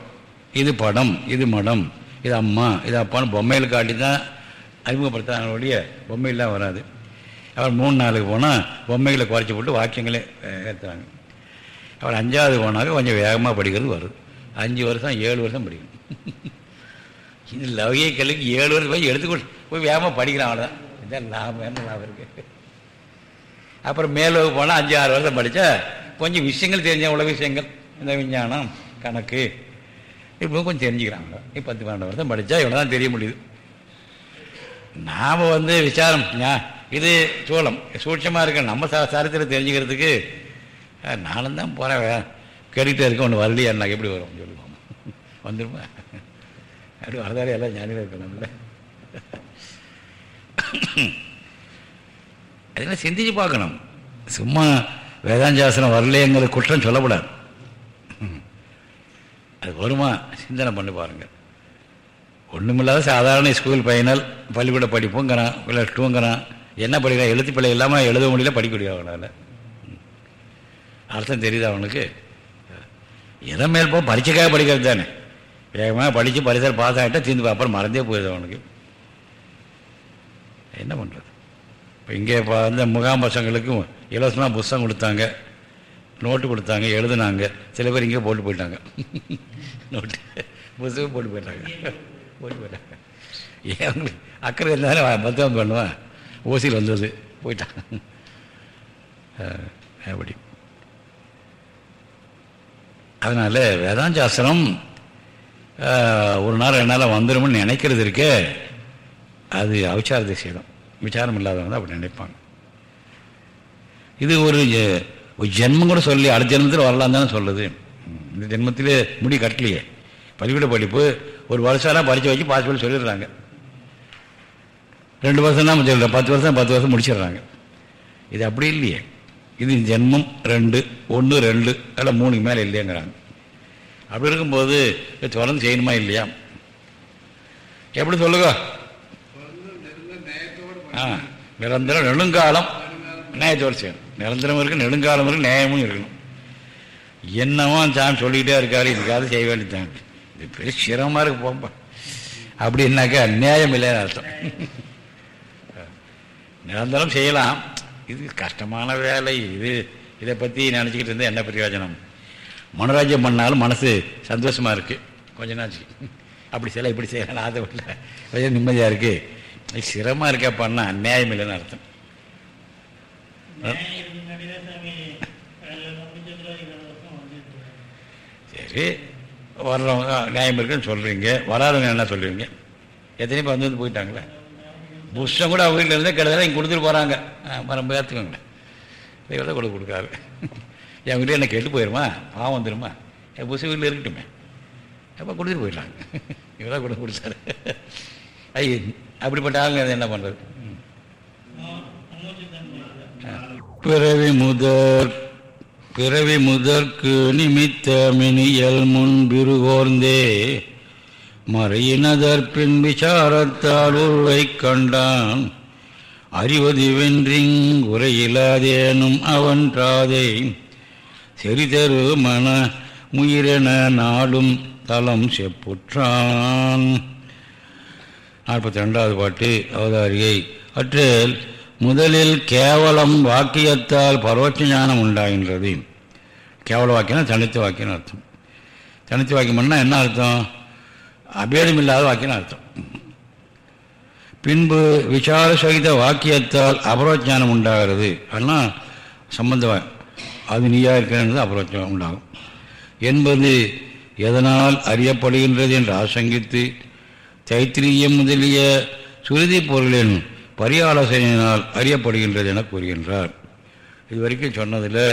இது படம் இது மடம் இது அம்மா இது அப்பான்னு பொம்மைகளை காட்டி தான் அறிமுகப்படுத்தாங்களுடைய பொம்மையெல்லாம் வராது. அப்புறம் மூணு நாளுக்கு போனால் பொம்மைகளை குறைச்சி போட்டு வாக்கியங்களே ஏற்றுறாங்க அப்புறம் அஞ்சாவது போனாக்க கொஞ்சம் வேகமாக படிக்கிறது வருது. அஞ்சு வருஷம் ஏழு வருஷம் படிக்கணும். இந்த லவ்ய கல்விக்கு ஏழு வருஷம் போய் எடுத்துக்கொள் போய் வேகமாக படிக்கிறான் அவ்வளோதான் இதான் லாபம் என்ன லாபம் இருக்குது அப்புறம் மேல் போனால் அஞ்சு ஆறு வருஷம் படித்தா கொஞ்சம் விஷயங்கள் தெரிஞ்ச உலக விஷயங்கள். இந்த விஞ்ஞானம் கணக்கு இப்போ கொஞ்சம் தெரிஞ்சுக்கிறாங்க. இப்போ பத்து பன்னெண்டு வருஷம் படித்தா இவ்வளோ தான் தெரிய முடியுது. நாம் வந்து விசாரம் இது சோளம் சூட்சமாக இருக்க நம்ம சா சரித்திரம் தெரிஞ்சுக்கிறதுக்கு நானும் தான் போகிறேன் கேட்டுக்கிட்டே இருக்க ஒன்று வரலையா நான் எப்படி வரும்? சொல்லுவோம் வந்துருமா? அப்படி வரதாலே எல்லாம் ஞானியில் இருக்கணும்ல அதெல்லாம் சிந்திச்சு பார்க்கணும். சும்மா வேதாந்தாசனம் வரலையங்கிற குற்றம் சொல்லக்கூடாது அது வருமா? சிந்தனை பண்ணி பாருங்கள் ஒன்றுமில்லாத சாதாரண ஸ்கூல் பையனல் பள்ளிக்கூட படிப்புங்கிறான் ப்ளஸ் டூங்கிறான் என்ன படிக்கிறான்? எழுத்து பிள்ளை இல்லாமல் எழுத முடியல படிக்க முடியாது அவனால். அர்த்தம் தெரியுது அவனுக்கு எதை மேல் போ பரீட்சைக்காக படிக்கிறது தானே. வேகமாக படித்து பரிசல் பாஸ் ஆகிட்டா தீர்ந்து அப்புறம் மறந்தே போயிடுது அவனுக்கு. என்ன பண்ணுறது இப்போ இங்கே இப்போ வந்து முகாம் பசங்களுக்கும் இலவசமாக புஸ்தகம் கொடுத்தாங்க. நோட்டு கொடுத்தாங்க எழுதுனாங்க. சில பேர் இங்கே போட்டு போயிட்டாங்க. நோட்டு புஸ்தகம் போட்டு போயிட்டாங்க. போட்டு போயிட்டாங்க. ஏன் அவங்களுக்கு அக்கறை இருந்தாலும் பத்திரம் பண்ணுவேன். ஓசியில் வந்தது. போயிட்டான். அப்படி. அதனால் வேதாந்தாசனம் ஒரு நாள் என்னால் வந்துடும்னு நினைக்கிறது இருக்கே அது அவச்சாரத்தை செய்யணும் விசாரம் இல்லாதவங்க தான் அப்படி நினைப்பாங்க. இது ஒரு ஜென்மம் கூட சொல்லி அடுத்த ஜென்மத்தில் வரலாம் தானே சொல்லுது. இந்த ஜென்மத்திலே முடி கட்டலையே. பள்ளிக்கூட படிப்பு ஒரு வருஷம்லாம் பரிச்சு வச்சு பாஸ் பண்ணி சொல்லிடுறாங்க. ரெண்டு வருஷம் தான் சொல்ல பத்து வருஷம் பத்து வருஷம் முடிச்சிடுறாங்க. இது அப்படி இல்லையே. இது ஜென்மம் ரெண்டு ஒன்று ரெண்டு அதில் மூணுக்கு மேலே இல்லையங்கிறாங்க. அப்படி இருக்கும்போது தொடர்ந்து செய்யணுமா இல்லையா? எப்படி சொல்லுங்க? ஆ நிரந்தரம் நெடுங்காலம் நியாயத்தோடு செய்யணும். நிரந்தரம் இருக்கு நெடுங்காலம் இருக்கு நியாயமும் இருக்கணும். என்னவோ சாமி சொல்லிக்கிட்டே இருக்காரு இதுக்காக செய்ய வேண்டியதாங்க இது பெரிய சிரமமாக இருக்கு போம்பா அப்படின்னாக்கா நியாயம் இல்லைன்னு அர்த்தம். நிரந்தரம் செய்யலாம். இது கஷ்டமான வேலை இது. இதை பற்றி நினச்சிக்கிட்டு இருந்தால் என்ன பிரயோஜனம்? மனோராஜ்யம் பண்ணாலும் மனசு சந்தோஷமாக இருக்குது கொஞ்ச நாச்சு அப்படி செய்யலாம் இப்படி செய்யலாம். அதை விட கொஞ்சம் நிம்மதியாக இருக்குது சிரமமாக இருக்கா பண்ணால் அந்நியாயம் இல்லைன்னு அர்த்தம். சரி. வர்றவங்க நியாயம் இருக்குன்னு சொல்கிறீங்க வராதவங்க என்ன சொல்கிறீங்க எத்தனை பேர் வந்து வந்து போயிட்டாங்களே? புஷ்ஷம் கூட அவங்க வீட்டில் இருந்தே கிடையாது இங்கே கொடுத்துட்டு போகிறாங்க மரம் ஏற்றுக்கோங்க இவ்வளோ கூட கொடுக்காரு என் வீட்டில் என்ன கெட்டு போயிடுமா பாவம் வந்துடுமா என் புஷ வீட்டில் இருக்கட்டுமே. அப்போ கொடுத்துட்டு போயிடலாங்க இவ்வளோ கூட கொடுத்தாரு. ஐயோ அப்படிப்பட்ட ஆளுங்க என்ன பண்ணுறது பிறவி முதற் பிறவி முதற்கு நிமித்த மினியல் முன்பிருகோர்ந்தே மறையினதற்பின் விசாரத்தால் உருவை கண்டான். அறிவது வென்றிங் உரையிலாதேனும் அவன்றாதே செறிதரு மன முயிரென நாடும் தலம் செப்புற்றான். நாற்பத்தி ரெண்டாவது பாட்டு அவதாரிகை. அற்றில் முதலில் கேவலம் வாக்கியத்தால் பரோட்ச ஞானம் உண்டாகின்றது. கேவல வாக்கியம் தனித்து வாக்கியம் அர்த்தம். தனித்து வாக்கியம்னா என்ன அர்த்தம்? அபேதம் இல்லாத வாக்கியம் அர்த்தம். பின்பு விசார சகித வாக்கியத்தால் அபரோஜானம் உண்டாகிறது. ஆனால் சம்பந்த அது நீயா இருக்கிறது அபரோஜம் உண்டாகும். என்பது எதனால் அறியப்படுகின்றது என்று ஆசங்கித்து தைத்திரியம் முதலிய சுருதி பொருளின் பரியாலோசனையினால் அறியப்படுகின்றது என கூறுகின்றார். இது வரைக்கும் சொன்னதில்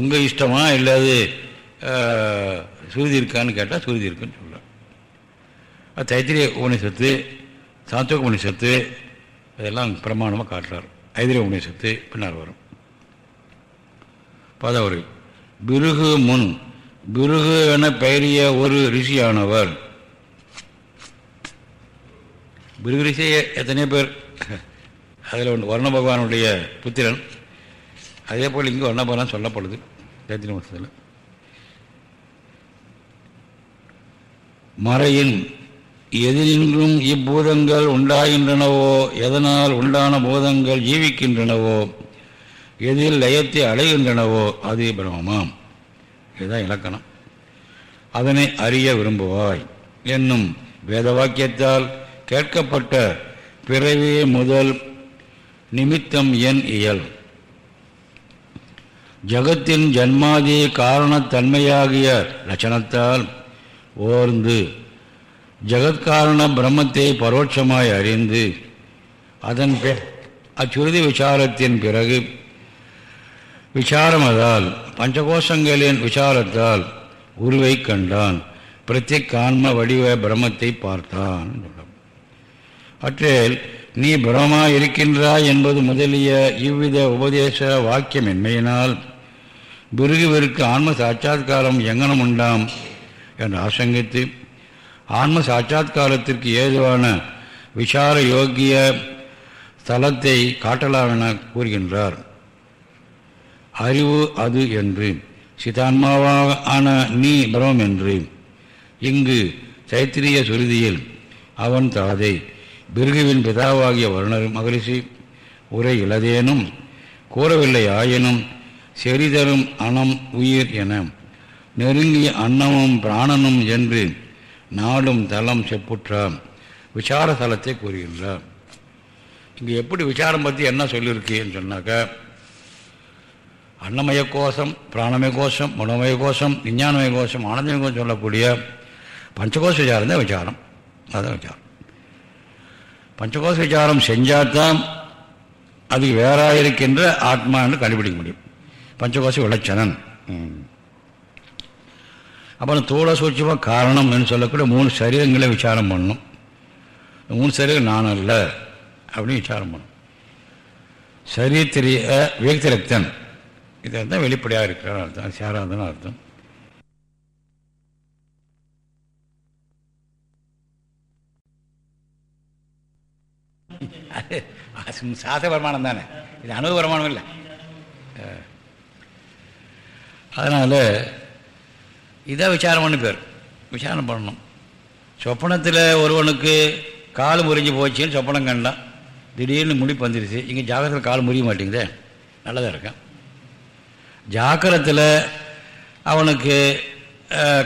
உங்கள் இஷ்டமா இல்லாது சுருதி இருக்கான்னு கேட்டால் சுருதி இருக்குன்னு தைத்திரிய உபனிஷத்து சாத்துவ உபநிஷத்து இதெல்லாம் பிரமாணமாக காட்டுறார். ஐதிரிய உபநிஷத்து பின்னால் வரும். பதவுரை. பிருகு முன் பிருகு என பெயரிய ஒரு ரிஷியானவர். பிருகு ரிஷி எத்தனையோ பேர் அதில் ஒன்று வர்ண பகவானுடைய புத்திரன். அதே போல் இங்கே வர்ண பகவான் சொல்லப்படுது தைத்திரி வருஷத்தில் மறையின் எதினின்றும் இப்பூதங்கள் உண்டாகின்றனவோ? எதனால் உண்டான பூதங்கள் ஜீவிக்கின்றனவோ? எதில் லயத்தை அடைகின்றனவோ? அது பிரமமாம் இதுதான் இலக்கணம். அதனை அறிய விரும்புவாய். என்னும் வேத வாக்கியத்தால் கேட்கப்பட்ட பிறவி முதல் நிமித்தம் என் இயல். ஜகத்தின் ஜன்மாதி காரணத்தன்மையாகிய லட்சணத்தால் ஓர்ந்து ஜகத்காரண பிரம்மத்தை பரோட்சமாய் அறிந்து அதன் பெ அச்சுறுதி விசாரத்தின் பிறகு விசாரமதால் பஞ்சகோஷங்களின் விசாரத்தால் உருவை கண்டான். பிரத்யக் கான்ம வடிவ பிரம்மத்தை பார்த்தான். அற்றேல் நீ பிரமா இருக்கின்றாய் என்பது முதலிய இவ்வித உபதேச வாக்கியமின்மையினால் பிருகுவிற்கு ஆன்ம சாட்சாத்காரம் எங்கனம் உண்டாம் என்று ஆசங்கித்து ஆன்ம சாட்சா்காரத்திற்கு ஏதுவான விசார யோக்கிய ஸ்தலத்தை காட்டலாம் என கூறுகின்றார். அறிவு அது என்று. சிதான்மாவாக ஆன நீ பிரமம் என்று. இங்கு சைத்திரிய சுருதியில் அவன் தாதை பிருகுவின் பிதாவாகிய வருணர் மகரிஷி உரை இளதேனும் கூறவில்லை ஆயினும் செறிதரும் அணம் உயிர் என. நெருங்கிய அன்னமும் பிராணனும் என்று நாடும் தலம் செப்புற்றாம். விசார தலத்தை கூறுகின்றார். இங்கே எப்படி விசாரம் பற்றி என்ன சொல்லியிருக்கேன்னு சொன்னாக்கா அன்னமய கோஷம் பிராணமய கோஷம் மனோமய கோஷம் விஞ்ஞானமய கோஷம் ஆனந்தமய கோஷம் சொல்லக்கூடிய பஞ்சகோஷ விசாரம் தான் விசாரம். அதுதான் விசாரம். பஞ்சகோஷ விசாரம் செஞ்சால்தான் அதுக்கு வேறாக இருக்கின்ற ஆத்மா என்று கண்டுபிடிக்க முடியும். பஞ்சகோஷ விளச்சனன் அப்புறம் தோலை சூட்சமாக காரணம் என்று சொல்லக்கூடிய மூணு சரீரங்களை விசாரம் பண்ணணும் மூணு சரீரம் நான் அல்ல அப்படின்னு விசாரம் பண்ணும். சரீத்திரிய வியக்திரத்தன் இதை தான் வெளிப்படையாக இருக்கிறான்னு அர்த்தம். சேராதன்னு அர்த்தம். அது சாத பிரமாணம் தானே. இது அனுபவ பிரமாணம் இல்லை. அதனால் இதான் விசாரம் பண்ணி பேர். விசாரம் பண்ணணும். சொப்பனத்தில் ஒருவனுக்கு கால் முறிஞ்சு போச்சுன்னு சொப்பனம் கண்டான் திடீர்னு முடி வந்துருச்சு இங்கே ஜாக்கிரத்தில் கால் முறிய மாட்டேங்குதே. நல்லதாக இருக்கேன் ஜாக்கிரத்தில் அவனுக்கு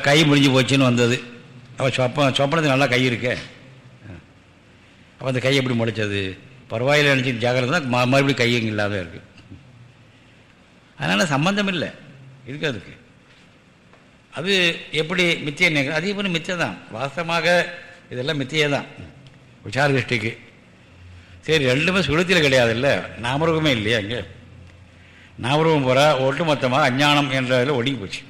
கை முடிஞ்சு போச்சுன்னு வந்தது. அவன் சொப்ப சொப்பனத்தில் நல்லா கை இருக்கே. அப்போ அந்த கை எப்படி முளைச்சது? பரவாயில்ல நினச்சி ஜாக்கிரதை தான் மறுபடியும் கை இங்கே இல்லாத இருக்குது அதனால் சம்மந்தம் இல்லை. இருக்குது அதுக்கு. அது எப்படி மித்திய அது எப்படி மித்திய தான் வாசமாக இதெல்லாம் மித்தியே தான் விசார திருஷ்டிக்கு. சரி ரெண்டுமே சுளுத்தியில் கிடையாது இல்லை நாமரூபமே இல்லையா இங்கே? நாமரூபம் போகிற ஒட்டுமொத்தமாக அஞ்ஞானம் என்றதில் ஒடுங்கி போச்சு.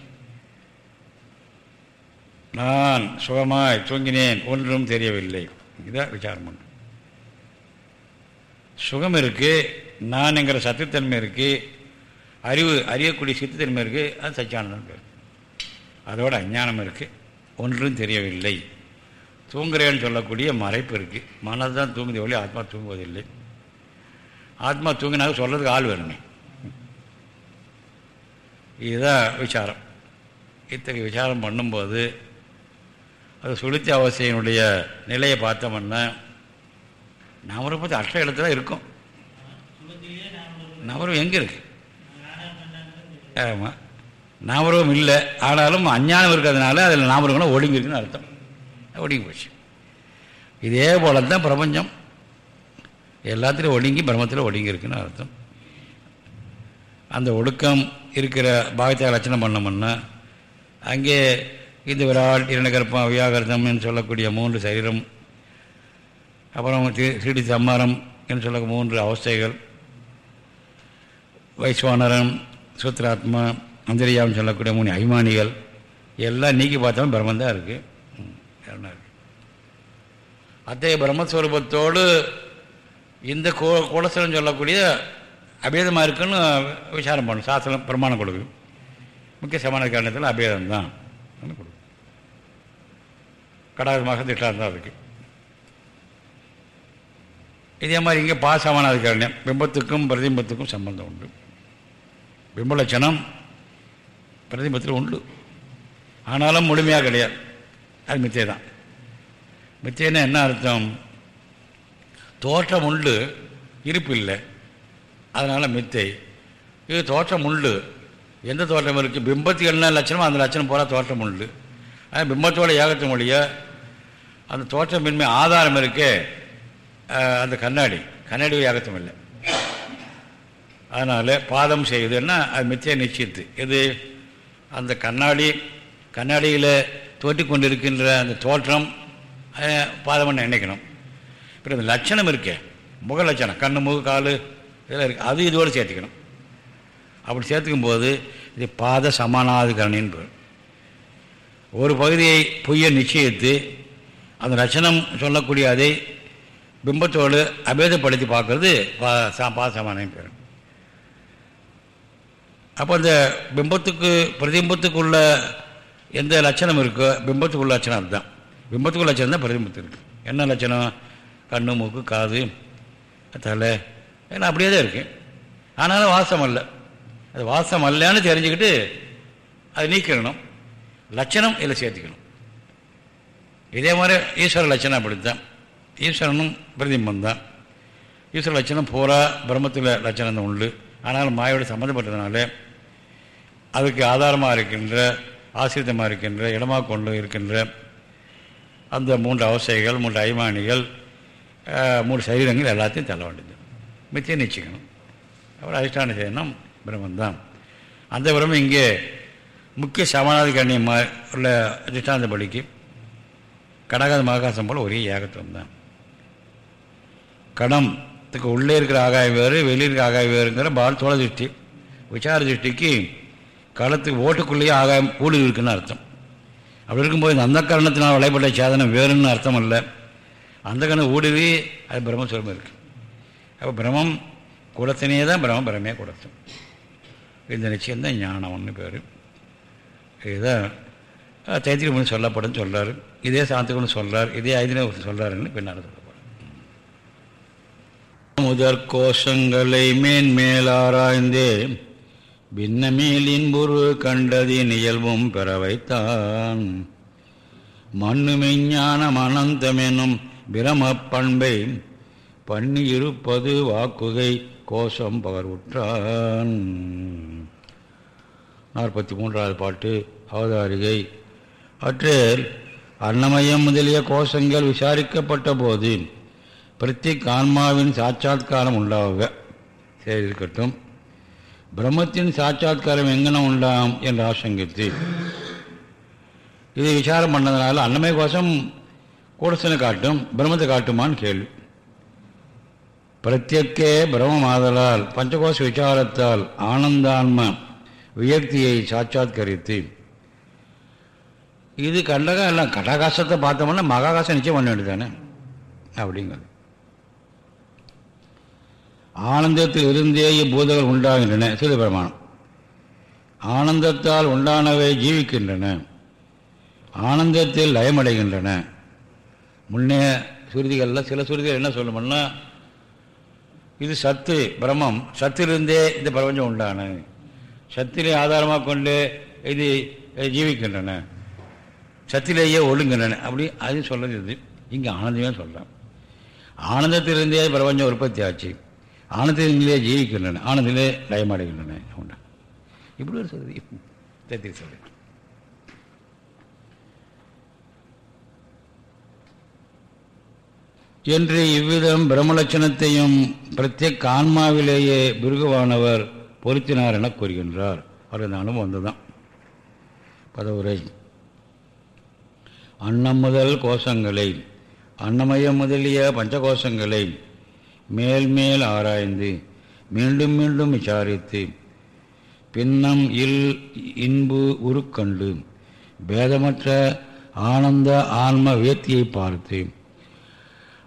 நான் சுகமாய் தூங்கினேன் ஒன்றும் தெரியவில்லை. இதான் விசாரம் பண்ணு சுகம் இருக்குது நான் என்கிற சத்துத்தன்மை இருக்குது அறிவு அறியக்கூடிய சித்துத்தன்மை இருக்குது அது சச்சியானந்தம் பேர். அதோட அஞ்ஞானம் இருக்குது ஒன்றும் தெரியவில்லை. தூங்குறேன்னு சொல்லக்கூடிய மறைப்பு இருக்குது மனது தான் தூங்குதே ஒளி ஆத்மா தூங்குவதில்லை. ஆத்மா தூங்கினாக சொல்கிறதுக்கு ஆள் வேணுமே. இதுதான் விசாரம். இத்தகைய விசாரம் பண்ணும்போது அது சுளுத்தி அவசியனுடைய நிலையை பார்த்தோம்னா நாமரை பற்றி அற்ற இடத்துல இருக்கும். நவரம் எங்கே இருக்கு? ஆமாம் நாமரூபம் இல்லை. ஆனாலும் அஞ்ஞானம் இருக்கிறதுனால அதில் நாமரூபங்களும் ஒடுங்கி இருக்குன்னு அர்த்தம். ஒடுங்கி போச்சு. இதே போல தான் பிரபஞ்சம். எல்லாத்திலையும் ஒடுங்கி பிரம்மத்தில் ஒடுங்கி இருக்குன்னு அர்த்தம். அந்த ஒடுக்கம் இருக்கிற பாகத்தை லட்சணம் பண்ணோம்னா அங்கே இந்த விராட் இரண்டகற்பம் வியாகரதம் சொல்லக்கூடிய மூன்று சரீரம் அப்புறம் சிடி சம்மாரம் என்று சொல்ல மூன்று அவஸ்தைகள் வைஸ்வானரம் சூத்ராத்மா அந்தரியாவும் சொல்லக்கூடிய மூணு அபிமானிகள் எல்லாம் நீக்கி பார்த்தாலும் பிரம்மந்தான் இருக்குது அத்தகைய பிரம்மஸ்வரூபத்தோடு இந்த கோ குலசலம் சொல்லக்கூடிய அபேதமாக இருக்குன்னு விசாரம் பண்ணும் சாஸ்திரம் பிரமாணம் கொடுக்கும் முக்கிய சமான காரணத்தில் அபேதம் தான் கொடுக்கும் கடாதமாக திட்டாக தான் இருக்குது இதே மாதிரி இங்கே பாசமான அதிகாரியம் பிம்பத்துக்கும் பிரதிபிம்பத்துக்கும் சம்பந்தம் உண்டு. பிம்பலட்சணம் பிரதிபத்தில் உண்டு. ஆனாலும் முழுமையாக கிடையாது. அது மித்தியை தான். மித்தியன்னா என்ன அர்த்தம்? தோற்றம் உண்டு இருப்பு இல்லை. அதனால் மித்தை. இது தோற்றம் உண்டு. எந்த தோற்றம் இருக்குது பிம்பத்துக்கு என்ன லட்சணமோ அந்த லட்சணம் போல தோற்றம் உண்டு. ஆனால் பிம்பத்தோட ஏகத்தின் மொழிய அந்த தோற்றமின்மை ஆதாரம் இருக்கே அந்த கண்ணாடி. கண்ணாடி ஏகத்தம் இல்லை. அதனால் பாதம் செய்யுதுன்னா அது மித்திய நிச்சயத்து. எது? அந்த கண்ணாடி கண்ணாடியில் தோட்டி கொண்டிருக்கின்ற அந்த தோற்றம் பாதம்னு நினைக்கணும்? இப்போ இந்த லட்சணம் இருக்கே முக லட்சணம் கண்ணு முக கால் இதெல்லாம் இருக்குது அது இதோடு சேர்த்துக்கணும். அப்படி சேர்த்துக்கும் போது இது பாத சமானாதிகரணின் பேர் ஒரு பகுதியை பொய்ய நிச்சயித்து அந்த லட்சணம் சொல்லக்கூடிய அதை பிம்பத்தோடு அபேதப்படுத்தி பார்க்கறது பா பாத சமானின் பேர் அப்போ அந்த பிம்பத்துக்கு பிரதிபிம்பத்துக்குள்ள எந்த லட்சணம் இருக்கோ பிம்பத்துக்குள்ள லட்சணம் அதுதான். பிம்பத்துக்குள்ள லட்சணம் தான் பிரதிபிம்பத்து இருக்குது என்ன லட்சணம்? கண்ணு மூக்கு காது தலை எல்லாம் அப்படியே தான் இருக்குது ஆனாலும் வாசம் அல்ல. அது வாசம் அல்லன்னு தெரிஞ்சுக்கிட்டு அதை நீக்கிடணும். லட்சணம் இதில் சேர்த்துக்கணும். இதே மாதிரி ஈஸ்வர லட்சணம் அப்படித்தான். ஈஸ்வரனும் பிரதிபிம்பம் தான். ஈஸ்வர லட்சணம் பூரா பிரம்மத்தில் லட்சணம் தான் உண்டு. ஆனாலும் மாயோடு சம்மந்தப்பட்டதுனால அதுக்கு ஆதாரமாக இருக்கின்ற ஆசிரியமாக இருக்கின்ற இடமாக கொண்டு இருக்கின்ற அந்த மூன்று அவசைகள் மூன்று ஐமானிகள் மூன்று சரீரங்கள் எல்லாத்தையும் தள்ள வேண்டியது. மித்தியம் நிச்சயிக்கணும் அப்புறம் அதிஷ்டான செய்யணும் பிரம்மந்தான். அந்த பிரம்மம் இங்கே முக்கிய சமானாதிகரணியமாக உள்ள அதிஷ்டாந்த படிக்கு கடகாத மகாசம் போல் ஒரே ஏகத்துவம் தான். கடம்த்துக்கு உள்ளே இருக்கிற ஆகாயம் வேறு வெளியே இருக்கிற ஆகாயம் வேறுங்கிற பால் தோழ திருஷ்டி விசார திருஷ்டிக்கு களத்துக்கு ஓட்டுக்குள்ளேயே ஆகாயம் கூடி இருக்குன்னு அர்த்தம். அப்படி இருக்கும்போது அந்த காரணத்தினால் வளைப்பட்ட சாதனம் வேறுன்னு அர்த்தம் இல்லை அந்த கணம் ஊடுருவி அது பிரம்மஸ்வரமாக இருக்குது அப்போ பிரம்மம் குலத்தினே தான் பிரம்ம பிரமே குடத்தும் இந்த நிச்சயம் தான் ஞானம்னு பேர். இதுதான் தைத்திரி முனி சொல்லப்படும் சொல்கிறார் இதே சாந்தகுன்னு சொல்கிறார் இதே ஐதின சொல்கிறாருன்னு பின்னால் சொல்லப்படும் முதற் கோஷங்களை மேன்மேலாராய்ந்தே பின்னமேலின்புரு கண்டதின் இயல்பும் பெற வைத்தான் மண்ணு மனந்தமெனும் அனந்தமெனும் பிரமப் பண்பை பண்ணியிருப்பது வாக்குகை கோஷம் பகர்வுற்றான். நாற்பத்தி மூன்றாவது பாட்டு அவதாரிகை. அற்றில் அன்னமயம் முதலிய கோஷங்கள் விசாரிக்கப்பட்ட போது பிரத்திக் ஆன்மாவின் சாட்சாத்காரம் உண்டாக சரி இருக்கட்டும். பிரம்மத்தின் சாட்சாத்காரம் எங்கன உண்டாம் என்று ஆசங்கித்து இதை விசாரம் பண்ணதுனால அன்னமய கோஷம் கூடசனை காட்டும் பிரம்மத்தை காட்டுமான்னு கேள்வி பிரத்யக்கே பிரம்மமாதலால் பஞ்சகோஷ விசாரத்தால் ஆனந்தான்ம வியக்தியை சாட்சாத்கரித்து. இது கண்டகம் எல்லாம் கடகாசத்தை பார்த்தோம்னா மகாகாசம் நிச்சயம் பண்ண வேண்டியதானே அப்படிங்கிறது. ஆனந்தத்தில் இருந்தே இப்பூதங்கள் உண்டாகின்றன சிறுபிரமாணம் ஆனந்தத்தால் உண்டானவை ஜீவிக்கின்றன. ஆனந்தத்தில் லயமடைகின்றன. முன்னே சுருதிகளில் சில சுருதிகள் என்ன சொல்லணும்னா இது சத்து பிரமம் சத்திலிருந்தே இந்த பிரபஞ்சம் உண்டான. சத்திலே ஆதாரமாக கொண்டு இது ஜீவிக்கின்றன. சத்திலேயே ஒழுங்கின்றன அப்படி அது சொல்கிறது இங்கே ஆனந்தமே சொல்கிறேன் ஆனந்தத்திலிருந்தே பிரபஞ்சம் உற்பத்தி ஆச்சு. ஆனந்தத்திலே ஜீவிக்கின்றன ஆனந்திலே லயமடைகின்றன உண்டா. இப்படி ஒரு சொல்லுது தெத்தி சொல்லு என்று இவ்விதம் பிரம்மலட்சணத்தையும் பிரத்யேக ஆன்மாவிலேயே பிருகுவானவர் பொருத்தினார் என கூறுகின்றார். அவர் இந்த அனுபவம் வந்துதான் பதவுரை. அன்னம் முதல் கோஷங்களை அன்னமயம் முதலிய பஞ்சகோஷங்களை மேல் மேல் ஆராய்ந்து மீண்டும் மீண்டும் விசாரித்து பின்னம் இல் இன்பு உருக்கண்டு பேதமற்ற ஆனந்த ஆன்ம வேத்தியை பார்த்து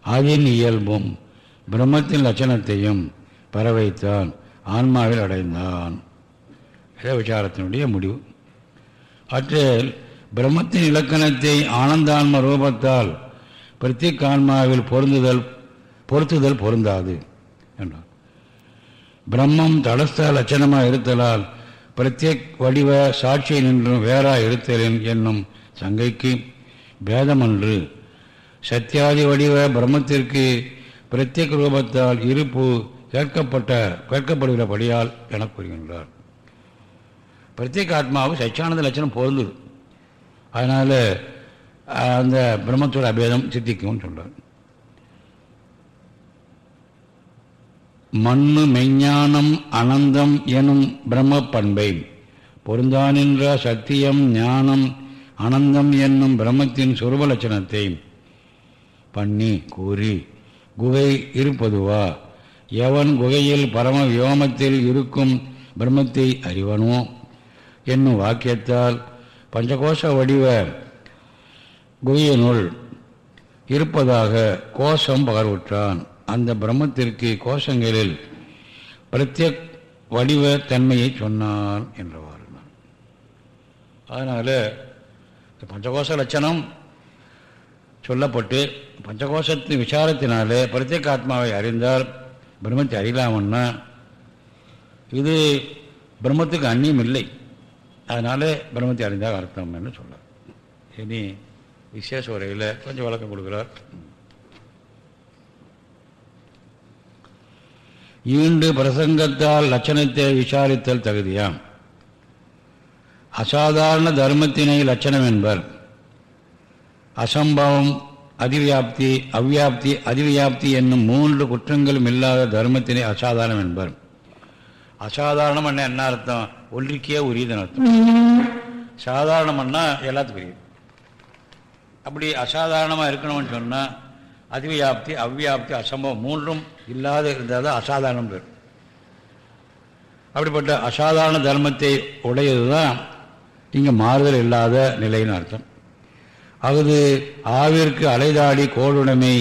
அதன் இயல்பும் பிரம்மத்தின் லட்சணத்தையும் பரவைத்தான் ஆன்மாவில் அடைந்தான். இதை விசாரத்தினுடைய முடிவு. அற்றில் பிரம்மத்தின் இலக்கணத்தை ஆனந்தான்ம ரூபத்தால் பிரத்யேக ஆன்மாவில் பொருந்துதல் பொருத்துதல் பொருந்தாது என்றார். பிரம்மம் தடஸ்த லட்சணமாக இருத்தலால் பிரத்யேக் வடிவ சாட்சி நின்றும் வேறா இருத்தலின் என்னும் சங்கைக்கு பேதமன்று. சத்தியாதி வடிவ பிரம்மத்திற்கு பிரத்யேக ரூபத்தால் இருப்பு கேட்கப்பட்ட கேட்கப்படுகிறபடியால் என கூறுகின்றார். பிரத்யேக ஆத்மாவு சச்சியானந்த லட்சணம் பொருந்தது அதனால் அந்த பிரம்மத்தோட அபேதம் சித்திக்கும்னு சொல்கிறார் மண்ணு மெஞ்ஞானம் அனந்தம் எனும் பிரம்ம பண்பை பொருந்தானின்ற சத்தியம் ஞானம் அனந்தம் என்னும் பிரம்மத்தின் சுரூப லட்சணத்தை. பண்ணி கூறி குகை இருப்பதுவா? எவன் குகையில் பரம வியோமத்தில் இருக்கும் பிரம்மத்தை அறிவனோ? என்னும் வாக்கியத்தால் பஞ்சகோஷ வடிவ குகையினுள் இருப்பதாக கோஷம் பகர்வுற்றான். அந்த பிரம்மத்திற்கு கோஷங்களில் பிரத்யக் வடிவ தன்மையை சொன்னான் என்றவாறு. அதனால் பஞ்சகோஷ லட்சணம் சொல்லப்பட்டு பஞ்சகோஷத்தின் விசாரத்தினாலே பிரத்யேக ஆத்மாவை அறிந்தால் பிரம்மத்தை அறியலாமன்னா இது பிரம்மத்துக்கு அந்நியம் இல்லை. அதனால் பிரம்மத்தை அறிந்தால் அர்த்தம் என்று சொல்கிறார் இனி விசேஷ உரையில் கொஞ்சம் வழக்கம் கொடுக்குறார். ஈண்டு பிரசங்கத்தால் லட்சணத்தை விசாரித்தல் தகுதியாம். அசாதாரண தர்மத்தினை லட்சணம் என்பர். அசம்பவம் அதிவியாப்தி அவ்வியாப்தி அதிவியாப்தி என்னும் மூன்று குற்றங்களும் இல்லாத தர்மத்தினை அசாதாரணம் என்பர். அசாதாரணம் என்ன என்ன அர்த்தம்? ஒன்றிக்கே உரியதுன்னு அர்த்தம். சாதாரணம்னா எல்லாத்துக்கும் அப்படி அசாதாரணமாக இருக்கணும்னு சொன்னால் அதிவியாப்தி அவ்வியாப்தி அசம்பவம் மூன்றும் இல்லாத இருந்தால் தான் அசாதாரணம் பேர். அப்படிப்பட்ட அசாதாரண தர்மத்தை உடையது தான் இங்கே மாறுதல் இல்லாத நிலைன்னு அர்த்தம். அது ஆவிற்கு அலைதாடி கோளுடைமை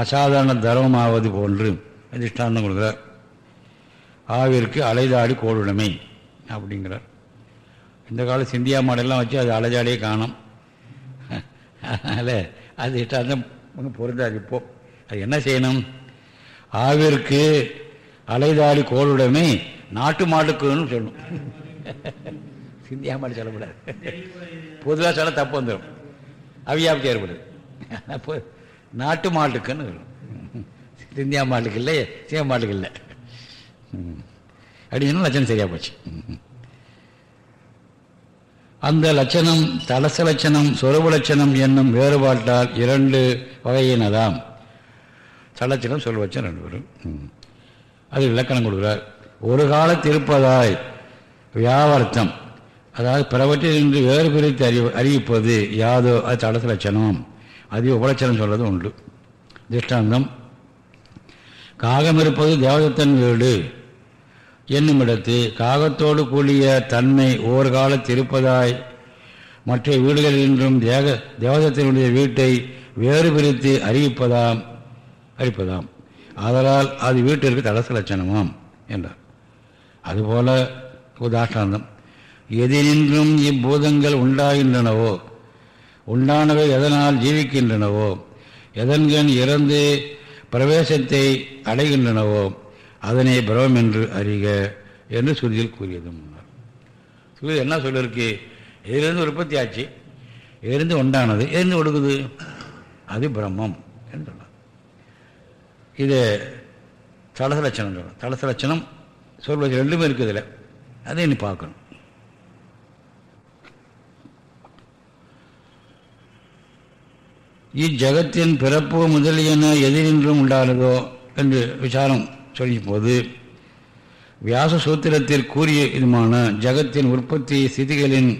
அசாதாரண தர்மமாவது போன்று அதிஷ்டாந்தம் கொடுக்குறார். ஆவிற்கு அலைதாடி கோளுடைமை அப்படிங்கிறார். இந்த கால சிந்தியா மாடெல்லாம் வச்சு அது அலைதாடியே காணும். அதனால் அது இஷ்டாந்தம் ஒன்றும் பொருந்தாது இப்போ அது என்ன செய்யணும்? ஆவிற்கு அலைதாடி கோளுடைமை நாட்டு மாட்டுக்குன்னு சொல்லணும். சிந்தியா மாடு சொல்லக்கூடாது. பொதுவாக சொல்ல தப்பு வந்துடும் அவியாப்தி ஏற்படுது. அப்போ நாட்டு மாட்டுக்குன்னு சொல்லணும். சிந்தியா மாட்டுக்கு இல்லை சிவ மாட்டுக்கு இல்லை. அப்படின்னு லட்சணம் சரியாக போச்சு. அந்த லட்சணம் தலச லட்சணம் சொருப லட்சணம் என்னும் வேறுபாட்டால் இரண்டு வகையினதாம். தலட்சணம் சொல்வச்சம் ரெண்டு பேரும். அது இலக்கணம் கொடுக்குறார். ஒரு காலத்திருப்பதாய் இருப்பதாய் அதாவது பிறவற்றில் இன்று வேறு பிரித்து அறி அறிவிப்பது யாதோ அது தடச லட்சணம். அது உபலட்சணம் சொல்வது உண்டு. திஷ்டாந்தம். காகம் இருப்பது தேவதத்தன் வீடு. என்னுமிடத்து காகத்தோடு கூடிய தன்மை ஓர் காலத்திருப்பதாய் மற்ற வீடுகளில் இன்றும் தேக தேவதத்தினுடைய வீட்டை வேறு பிரித்து அறிவிப்பதாம் அறிப்பதாம் ஆதலால் அது வீட்டிற்கு தடச லட்சணமாம் என்றார். அதுபோல உதாஷ்டாந்தம் எதினின்றும் இப்பூதங்கள் உண்டாகின்றனவோ உண்டானவை எதனால் ஜீவிக்கின்றனவோ எதன்கண் இறந்து பிரவேசத்தை அடைகின்றனவோ அதனை பிரமம் என்று அறிக என்று சுருதியில் கூறியது முன்னார். சுருதி என்ன சொல்லிருக்கு? எதிலிருந்து உற்பத்தி ஆச்சு? எதிலிருந்து உண்டானது? எதிர்ந்து ஒடுக்குது? அது பிரம்மம் என்று சொல்லலாம் இது தலச லட்சணம் சொல்லணும் தலச லட்சணம் சொல்வது ரெண்டுமே இருக்குது இதில் அதை இன்னும் பார்க்கணும். இஜகத்தின் பிறப்பு முதலியன எதிரின்றும் உண்டானதோ என்று விசாரம் சொல்லிய போது வியாச சூத்திரத்தில் கூறிய விதமான ஜகத்தின் உற்பத்தி ஸ்திதிகளின்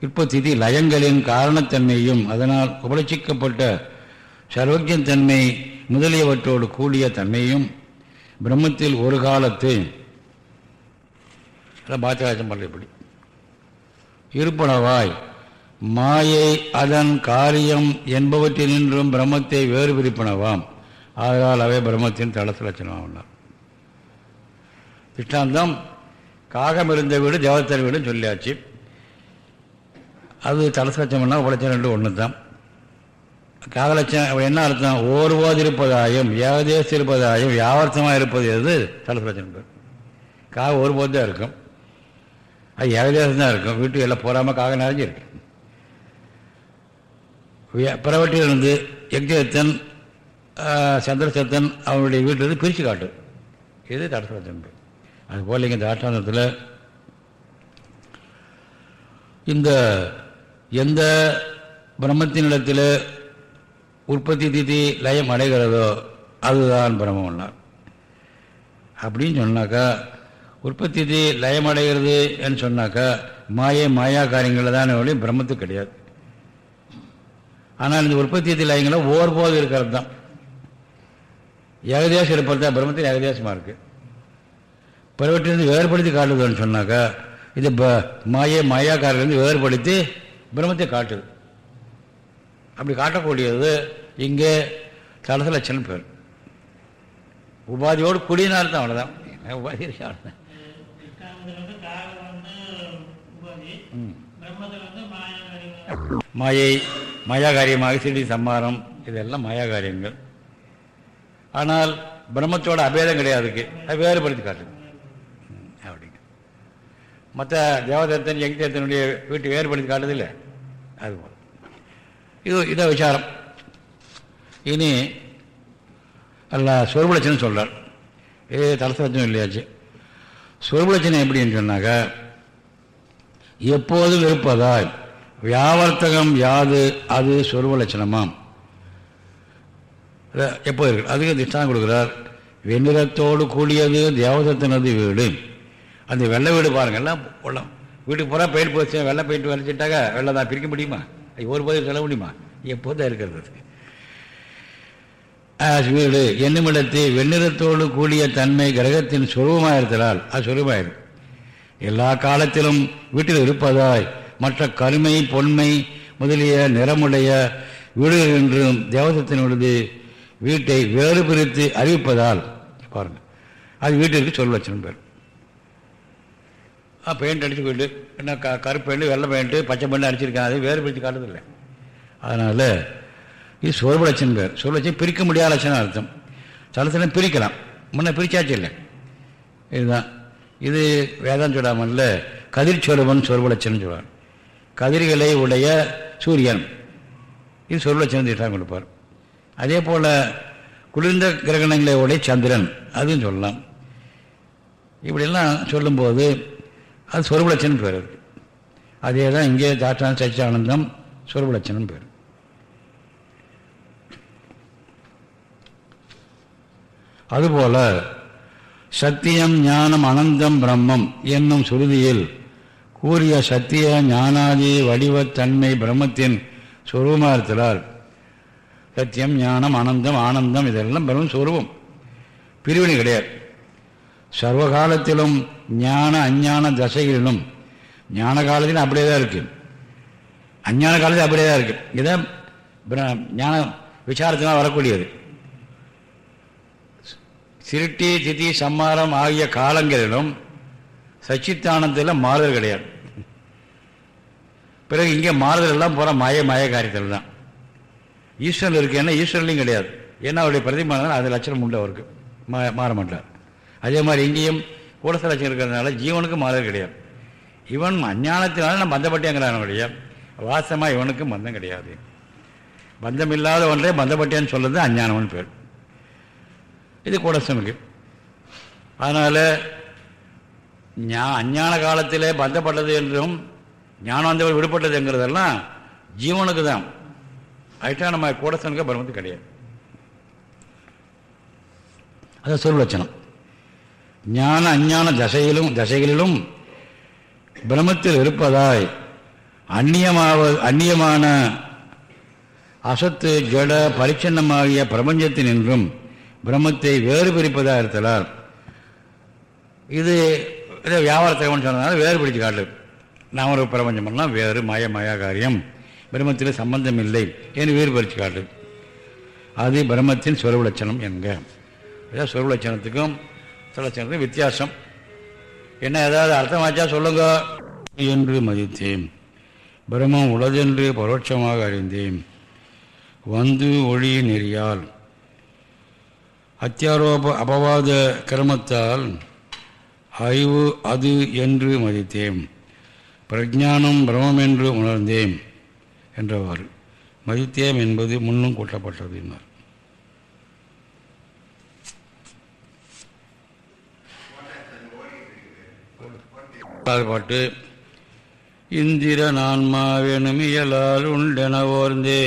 உற்பத்தி லயங்களின் காரணத்தன்மையும் அதனால் உபலட்சிக்கப்பட்ட சர்வஜன் தன்மை முதலியவற்றோடு கூடிய தன்மையும் பிரம்மத்தில் ஒரு காலத்து பாத்திராஜம் பண்ண இருப்பனவாய் மாயை அதன் காரியம் என்பவற்றினின்றும் பிரம்மத்தை வேறு பிரிப்பனவாம். ஆதலால் அவை பிரம்மத்தின் தளச லட்சணமாகும் திஷ்டாந்தம் காகம் இருந்த வீடு தேவத்தர் வீடுன்னு சொல்லியாச்சு. அது தலச லட்சம்னா உலட்சம் ரெண்டு ஒன்று தான் காகலட்சம் என்ன அர்த்தம்? ஓர்வோது இருப்பதாயும் ஏகதேசம் இருப்பதாயும் வியாவர்த்தமாக இருப்பது எது? தலச லட்சம் பேர் காக ஒருபோது தான் இருக்கும். அது ஏகதேசம் தான் இருக்கும். வீட்டு எல்லாம் போகாமல் காக நிறைஞ்சிருக்கு. பிறவட்டிலிருந்து எக்ஜத்தன் சந்திரசத்தன் அவனுடைய வீட்டிலிருந்து பிரித்து காட்டு. இது தடசரத்தன்பு அதுபோல் இங்கே தாட்டாந்தத்தில் இந்த எந்த பிரம்மத்தினிடத்தில் உற்பத்தி திதி லயம் அடைகிறதோ அதுதான் பிரம்மன்னார் அப்படின்னு சொன்னாக்கா உற்பத்தி திதி லயம் அடைகிறது என்று சொன்னாக்கா மாயை மாயா காரியங்களில் தான் ஒளி பிரம்மத்துக்கு கிடையாது. ஆனால் இந்த உற்பத்தி திதி லயங்களை ஓர்போது இருக்கிறது தான். ஏகதேசம் இருப்பது தான் பிரம்மத்தில் ஏகதேசமாக இருக்குது பிறவற்றிலிருந்து வேறுபடுத்தி காட்டுதுன்னு சொன்னாக்கா இது ப மாயை மாயாக்காரிலிருந்து வேறுபடுத்தி பிரம்மத்தை காட்டுது. அப்படி காட்டக்கூடியது இங்கே தலச லட்சணம் பேர். உபாதியோடு குடியினால் தான் அவ்வளோதான் உபாதி அவ்வளோதான் மாயை மாயாகாரியமாக சிறி சம்மாரம் இதெல்லாம் மாயாகாரியங்கள். ஆனால் பிரம்மத்தோட அபேதம் கிடையாதுக்கு அது வேறுபடுத்தி காட்டுது. அப்படிங்க. மற்ற தேவதத்தன் யங்கிதத்தனுடைய வீட்டு வேறுபடுத்தி காட்டுதில்லை. அது போல. இது இதான் விசாரம். இனி அல்ல சொர்பலட்சணம் சொல்கிறார் ஏ தலசலட்சணம் இல்லையாச்சு. சொர்பலட்சணம் எப்படின்னு சொன்னாக்கா எப்போதும் இருப்பதால் வியாவர்த்தகம் யாது அது சொருபலட்சணமாம் எப்போ இருக்கு? அதுக்கு திஷ்டாந்தம் கொடுக்குறார். வெண்ணிறத்தோடு கூடியது தேவதத்தினது வீடு. அந்த வெள்ளை வீடு பாருங்கள் எல்லாம் உள்ளம் வீட்டுக்கு பூரா பெயிண்ட் போச்சு வெள்ளை பெயிண்ட் வரைச்சிட்டாக்க வெள்ளை தான். பிரிக்க முடியுமா? ஒரு பதில் சொல்ல முடியுமா? எப்போதான் இருக்கிறது வீடு. என்னுமிடத்து வெண்ணிறத்தோடு கூடிய தன்மை கிரகத்தின் சுரூபமாயிருத்தலால் அது சுரூபமாயிருக்கு. எல்லா காலத்திலும் வீட்டில் இருப்பதாய் மற்ற கருமை பொன்மை முதலிய நிறமுடைய வீடுகள் என்றும் தேவதத்தினுடைய வீட்டை வேறு பிரித்து அறிவிப்பதால் பாருங்கள் அது வீட்டிற்கு சொல் லட்சணம் பேர். பெயிண்ட் அடித்து போயிட்டு என்ன க கருப்பு பெயிண்ட் வெள்ளை பெயிண்ட்டு பச்சை பெயிண்ட் அடிச்சிருக்காங்க அது வேறு பிரித்து காட்டுறதில்லை. அதனால் இது சொர்ப பேர். சொல் லட்சம் பிரிக்க முடியாத லட்சணம் அர்த்தம். சலத்தினம் பிரிக்கலாம். முன்னே பிரிச்சாச்சு இல்லை. இதுதான். இது வேதம் சொல்லாமல்ல கதிர் சொருபன் சொர்ப சொல்லுவார் கதிர்களை உடைய சூரியன். இது சொர்ப திட்டம் கொடுப்பார். அதே போல் குளிர்ந்த கிரகணங்களை உடைய சந்திரன் அதுவும் சொல்லலாம். இப்படிலாம் சொல்லும்போது அது சொருபலட்சணம் பேர் அது அதே தான் இங்கே தாட்டான சச்சியானந்தம் சொருபலட்சணம் பேர். அதுபோல சத்தியம் ஞானம் அனந்தம் பிரம்மம் என்னும் சுருதியில் கூறிய சத்திய ஞானாதி வடிவத்தன்மை பிரம்மத்தின் சொருபமார்த்தலால் சத்தியம் ஞானம் ஆனந்தம் ஆனந்தம் இதெல்லாம் பிரம்ம சொருபம் பிரிவினை கிடையாது. சர்வகாலத்திலும் ஞான அஞ்ஞான தசைகளிலும் ஞான காலத்திலும் அப்படியே தான் இருக்கு. அஞ்ஞான காலத்தில் அப்படியே தான் இருக்கு இதான் ஞான விசாரத்தினால் வரக்கூடியது. சிருட்டி திதி சம்மாரம் ஆகிய காலங்களிலும் சச்சித்தானந்தத்தில் மாறுதல் கிடையாது. பிறகு இங்கே மாறுதல் எல்லாம் போகிற மாய மாய காரியத்தில் தான் ஈஸ்வரன் இருக்கு ஏன்னா ஈஸ்வரன்லையும் கிடையாது. ஏன்னா அவருடைய பிரதிமானம் அது லட்சணம் உண்டு அவருக்கு. மா மாற மாட்டார். அதே மாதிரி இங்கேயும் கூடச லட்சணம் இருக்கிறதுனால ஜீவனுக்கு மாறுதல் கிடையாது. இவன் அஞ்ஞானத்தினால நான் பந்தப்பட்டேங்கிறானுடைய வாசமாக இவனுக்கு பந்தம் கிடையாது. பந்தம் இல்லாத ஒன்றே பந்தப்பட்டேன்னு சொல்லுறது அஞ்ஞானம்னு பேர். இது கூடசனுக்கு அதனால் ஞா அஞ்ஞான காலத்திலே பந்தப்பட்டது என்றும் ஞானம் வந்தவர் விடுபட்டதுங்கிறதெல்லாம் ஜீவனுக்கு தான். அதிஷ்டானமாக கூடசனுக்கு பிரம்மத்து கிடையாது. அது சொல்வச்சனம் ஞான அஞ்ஞான தசையிலும் தசைகளிலும் பிரம்மத்தில் இருப்பதாய் அந்நியமாவ அந்நியமான அசத்து ஜட பரிச்சின்னமாகிய பிரபஞ்சத்தின் என்றும் பிரம்மத்தை வேறு பிரிப்பதாக இருத்தலால் இது இதை வியாபாரத்தை சொன்னதுனால வேறு பிடிச்சு காட்டு நாமரூப பிரபஞ்சமெல்லாம் வேறு மாய மாயா காரியம். பிரம்மத்தில் சம்பந்தம் இல்லை. என்று வேறு காட்டு அது பிரம்மத்தின் சொருவலட்சணம் என்க. ஏதாவது சொரவு லட்சணத்துக்கும் சொலட்சணத்துக்கும் வித்தியாசம். என்ன ஏதாவது அர்த்தமாச்சா சொல்லுங்க. என்று மதித்தேன். பிரம்மம் உளதென்று பரோட்சமாக அறிந்தேன். வந்து ஒளி நெறியால். அத்தியாரோப அபவாத கிரமத்தால் அறிவு அது என்று மதித்தேன். பிரஜானம் பிரமம் என்று உணர்ந்தேன். என்றவாறு. மதித்தேம் என்பது முன்னும் கூட்டப்பட்டது என்னார் பாட்டு இந்திர நான்மாவெனும் இயலால் உண்டென ஓர்ந்தே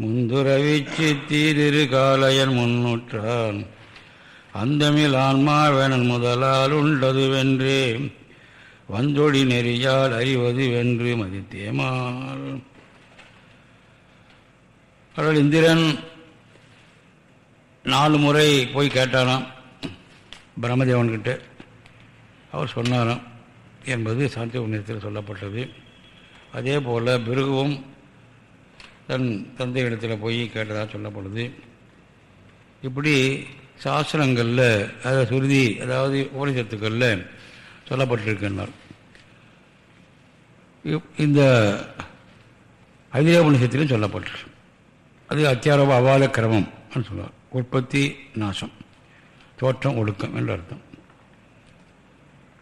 முந்துரவி சித்திரு காலையன் முன்னுற்றான். அந்தமில் ஆன்மாவெனன் முதலால் உண்டது வென்று வந்தொழி நெறியால் அறிவது வென்று மதித்தேமால். அவர்கள் இந்திரன் நாலு முறை போய் கேட்டானாம் பிரம்மதேவன்கிட்ட. அவர் சொன்னாராம். என்பது சாந்தி உண்ணியத்தில் சொல்லப்பட்டது. அதே போல் பிருகுவும் தன் தந்தை இடத்துல போய் கேட்டதாக சொல்லப்படுது. இப்படி சாஸ்திரங்களில் அதாவது சுருதி அதாவது உபனிஷத்துக்களில் சொல்லப்பட்டிருக்கின்றார். இந்த ஐதிரோபனிஷத்திலும் சொல்லப்பட்டிருக்கு. அது அத்தியாரோப அபால கிரமம் சொல்லுவார். உற்பத்தி நாசம் தோற்றம் ஒடுக்கம் என்று அர்த்தம்.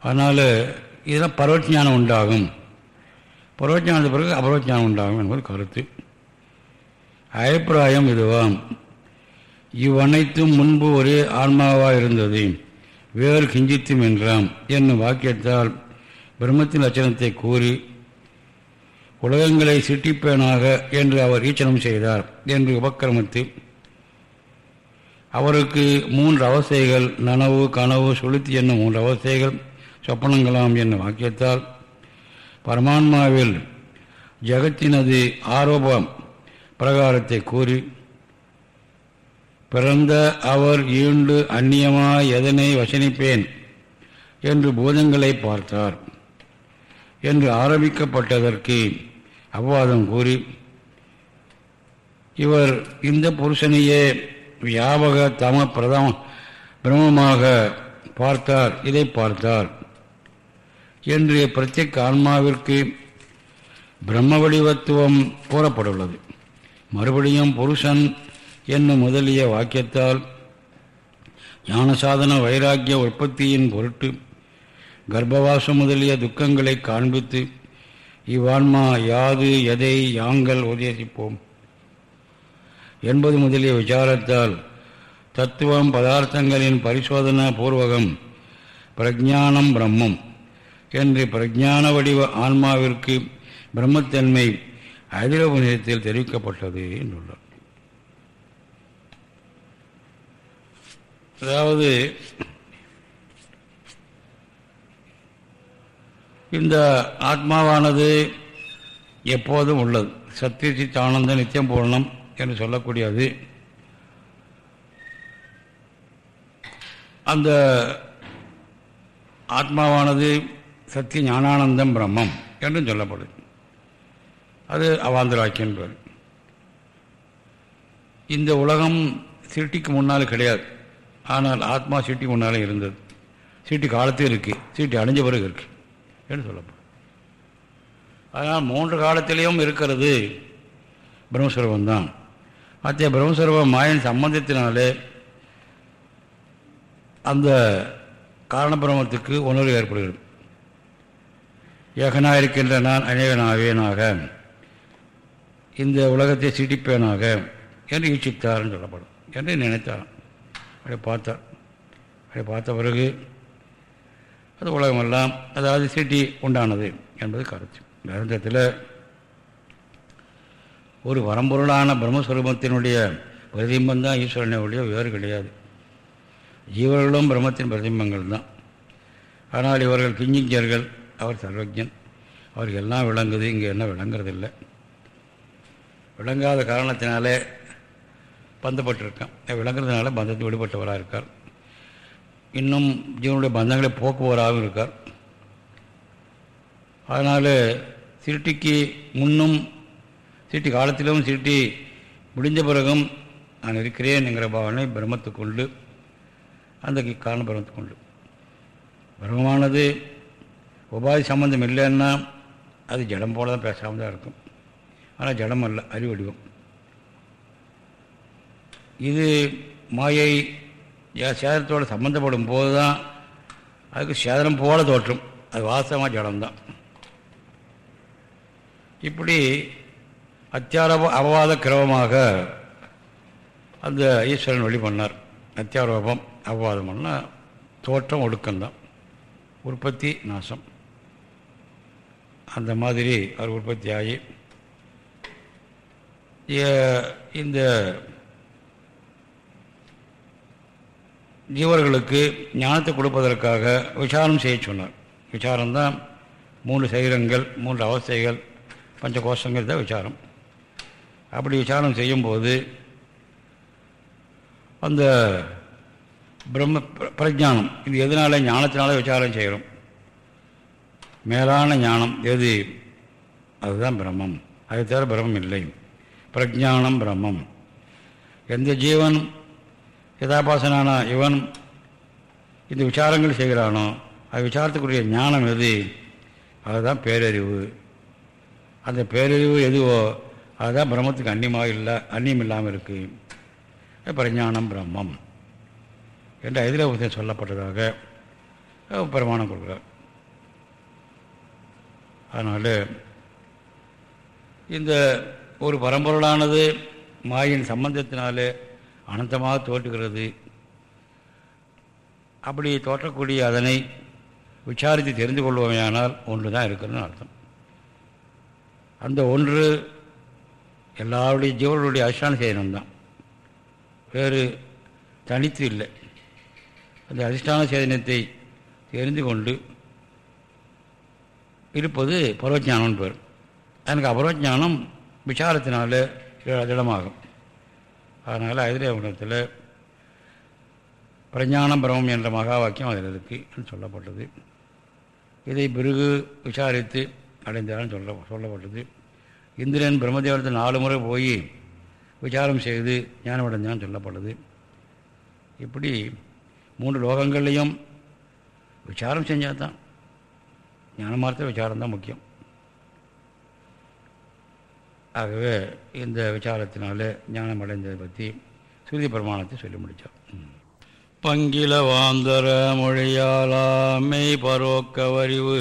அதனால் இதெல்லாம் பரவஜானம் உண்டாகும். பரவஜானது பிறகு அபரவஜானம் உண்டாகும் என்பது கருத்து. அபிப்பிராயம் இதுவாம் இவ்வனைத்தும் முன்பு ஒரே ஆன்மாவாக இருந்தது வேறு கிஞ்சித்தும் என்றாம். என்னும் வாக்கியத்தால் பிரம்மத்தின் லட்சணத்தை கூறி உலகங்களை சிட்டிப்பேனாக என்று அவர் ஈச்சனம் செய்தார் என்று உபக்கிரமித்து அவருக்கு மூன்று அவஸ்தைகள் நனவு கனவு சுளுத்தி என்னும் மூன்று அவஸ்தைகள் சொப்பனங்களாம் என்னும் வாக்கியத்தால். பரமான்மாவில் ஜகத்தினது ஆரோபம் பிரகாரத்தை கூறி. பிறந்த அவர் ஈண்டு அந்நியமாய் எதனை வசனிப்பேன் என்று பூதங்களை பார்த்தார். என்று ஆரம்பிக்கப்பட்டதற்கு அவ்வாதம் கூறி இவர் இந்த புருஷனையே வியாபக தம பிரதம பிரமமாக பார்த்தார் இதை பார்த்தார். என்று பிரத்யேக ஆன்மாவிற்கு பிரம்ம வடிவத்துவம் கூறப்பட்டுள்ளது. மறுபடியும் புருஷன் என்னும் முதலிய வாக்கியத்தால் ஞானசாதன வைராக்கிய உற்பத்தியின் பொருட்டு கர்ப்பவாசம் முதலிய துக்கங்களை காண்பித்து இவ்வான்மா யாது எதை யாங்கள் உதேசிப்போம் என்பது முதலிய விசாரத்தால் தத்துவம் பதார்த்தங்களின் பரிசோதனா பூர்வகம் பிரஜானம் பிரம்மம். என்று பிரஜான வடிவ ஆன்மாவிற்கு பிரம்மத்தன்மை அதிரபுனிதத்தில் தெரிவிக்கப்பட்டது என்றுள்ளார். அதாவது இந்த ஆத்மாவானது எப்போதும் உள்ளது. சத்தியசித் ஆனந்த நித்தியம் பூர்ணம் என்று சொல்லக்கூடியது. அந்த ஆத்மாவானது சத்திய ஞானானந்தம் பிரம்மம் என்றும் சொல்லப்படுது அது அவாந்தர பேர் இந்த உலகம் சிட்டிக்கு முன்னால் கிடையாது. ஆனால் ஆத்மா சிட்டி முன்னாலே இருந்தது. சீட்டி காலத்தில் இருக்குது சீட்டி அடைஞ்ச பிறகு இருக்குது என்று சொல்லப்படும் அதனால் மூன்று காலத்திலையும் இருக்கிறது பிரம்மஸ்வரூபம் தான். மற்ற மாயின் சம்பந்தத்தினாலே அந்த காரணபிரமத்துக்கு உணர்வு ஏற்படுகிறது. ஏகனாக இருக்கின்ற நான் அநேகனாவேனாக இந்த உலகத்தை சிட்டிப்பேனாக என்று ஈச்சித்தார்னு சொல்லப்படும். என்று நினைத்தார். அப்படி பார்த்தார். அப்படி பார்த்த பிறகு அது உலகமெல்லாம் அதாவது சீட்டி உண்டானது என்பது கருத்து. கிரந்தத்தில் ஒரு வரம்பொருளான பிரம்மஸ்வரூபத்தினுடைய பிரதிபிம்பம் தான் ஈஸ்வரனுடைய வேறு கிடையாது. ஜீவர்களும் பிரம்மத்தின் பிரதிபிம்பங்கள் தான். ஆனால் இவர்கள் கிஞ்சிஞ்சர்கள் அவர் சர்வஜன். அவருக்கு எல்லாம் விளங்குது இங்கே என்ன விளங்குறதில்லை. விளங்காத காரணத்தினாலே பந்தப்பட்டிருக்கான். விளங்குறதுனால பந்தத்தில் விடுபட்டவராக இருக்கார் இன்னும் ஜீவனுடைய பந்தங்களை போக்குவராகவும் இருக்கார். அதனால் சிருட்டிக்கு முன்னும் சிருட்டி காலத்திலும் சிருட்டி முடிஞ்ச பிறகும் நான் இருக்கிறேன் என்கிற பாவனை பிரம்மத்துக்குண்டு அந்த காரண பிரம்மத்துக்குண்டு பிரம்மமானது உபாதி சம்பந்தம் இல்லைன்னா அது ஜடம் போல தான் பேசாமல் தான் இருக்கும். ஆனால் ஜடம் அல்ல அறிவடிவம். இது மாயை சேதத்தோடு சம்மந்தப்படும் போது தான் அதுக்கு சேதனம் போல தோற்றும். அது வாசமாக ஜடம்தான். இப்படி அத்தியாரோப அபவாத கிரமமாக அந்த ஈஸ்வரன் வழி பண்ணார். அத்தியாரோபம் அபவாதம் பண்ணால் தோற்றம் ஒடுக்கம்தான். உற்பத்தி நாசம். அந்த மாதிரி அவர் உற்பத்தி ஆகி இந்த ஜீவர்களுக்கு ஞானத்தை கொடுப்பதற்காக விசாரம் செய்ய சொன்னார். விசாரம்தான் மூன்று சரீரங்கள் மூன்று அவஸ்தைகள் பஞ்ச கோஷங்கள் தான் விசாரம். அப்படி விசாரம் செய்யும்போது அந்த பிரம்ம பிரஜானம் இது எதனால? ஞானத்தினால விசாரம் செய்கிறோம். மேலான ஞானம் எது? அதுதான் பிரம்மம். அது தவிர பிரம்மம் இல்லை. பிரஜானம் பிரம்மம். எந்த ஜீவன் யதாபாசனான இவன் இந்த விசாரங்கள் செய்கிறானோ அது விசாரத்துக்குரிய ஞானம் எது அதுதான் பேரறிவு அந்த பேரறிவு எதுவோ அதுதான் பிரம்மத்துக்கு அந்நியமாக இல்லை அந்நியம் இல்லாமல் இருக்குது பிரஞானம் பிரம்மம் என்று ஐதிரபுத்தம் சொல்லப்பட்டதாக பிரமாணம் கொடுக்குறார் அதனால் இந்த ஒரு பரம்பொருளானது மாயின் சம்பந்தத்தினாலே அனந்தமாக தோற்றுகிறது. அப்படி தோற்றக்கூடிய அதனை விசாரித்து தெரிந்து கொள்வோமையானால் ஒன்று தான் இருக்குதுன்னு அர்த்தம். அந்த ஒன்று எல்லாருடைய ஜீவர்களுடைய அதிஷ்டான சேதனம்தான் வேறு தனித்து இல்லை. அந்த அதிஷ்டான சேதனத்தை தெரிந்து கொண்டு இருப்பது பரவஜானம்னு பேர். எனக்கு அபரவஜானம் விசாரத்தினால திடமாகும். அதனால் ஐதிரிய குணத்தில் பிரஞானம் பிரமம் என்ற மகா வாக்கியம் அதில் இருக்குன்னு சொல்லப்பட்டது. இதை பிறகு விசாரித்து அடைந்தாலும் சொல்ல சொல்லப்பட்டது. இந்திரன் பிரம்மதேவத்தில் நாலு முறை போய் விசாரம் செய்து ஞானமடைந்தான் சொல்லப்பட்டது. இப்படி மூன்று லோகங்கள்லேயும் விசாரம் செஞ்சால் தான் ஞானமார்த்த விசாரம் தான் முக்கியம். ஆகவே இந்த விசாரத்தினால ஞானம் அடைந்ததை பற்றி சுருதி பிரமாணத்தை சொல்லி முடித்தோம் பங்கில வாந்தர மொழியாலாமை பரோக்க வரிவு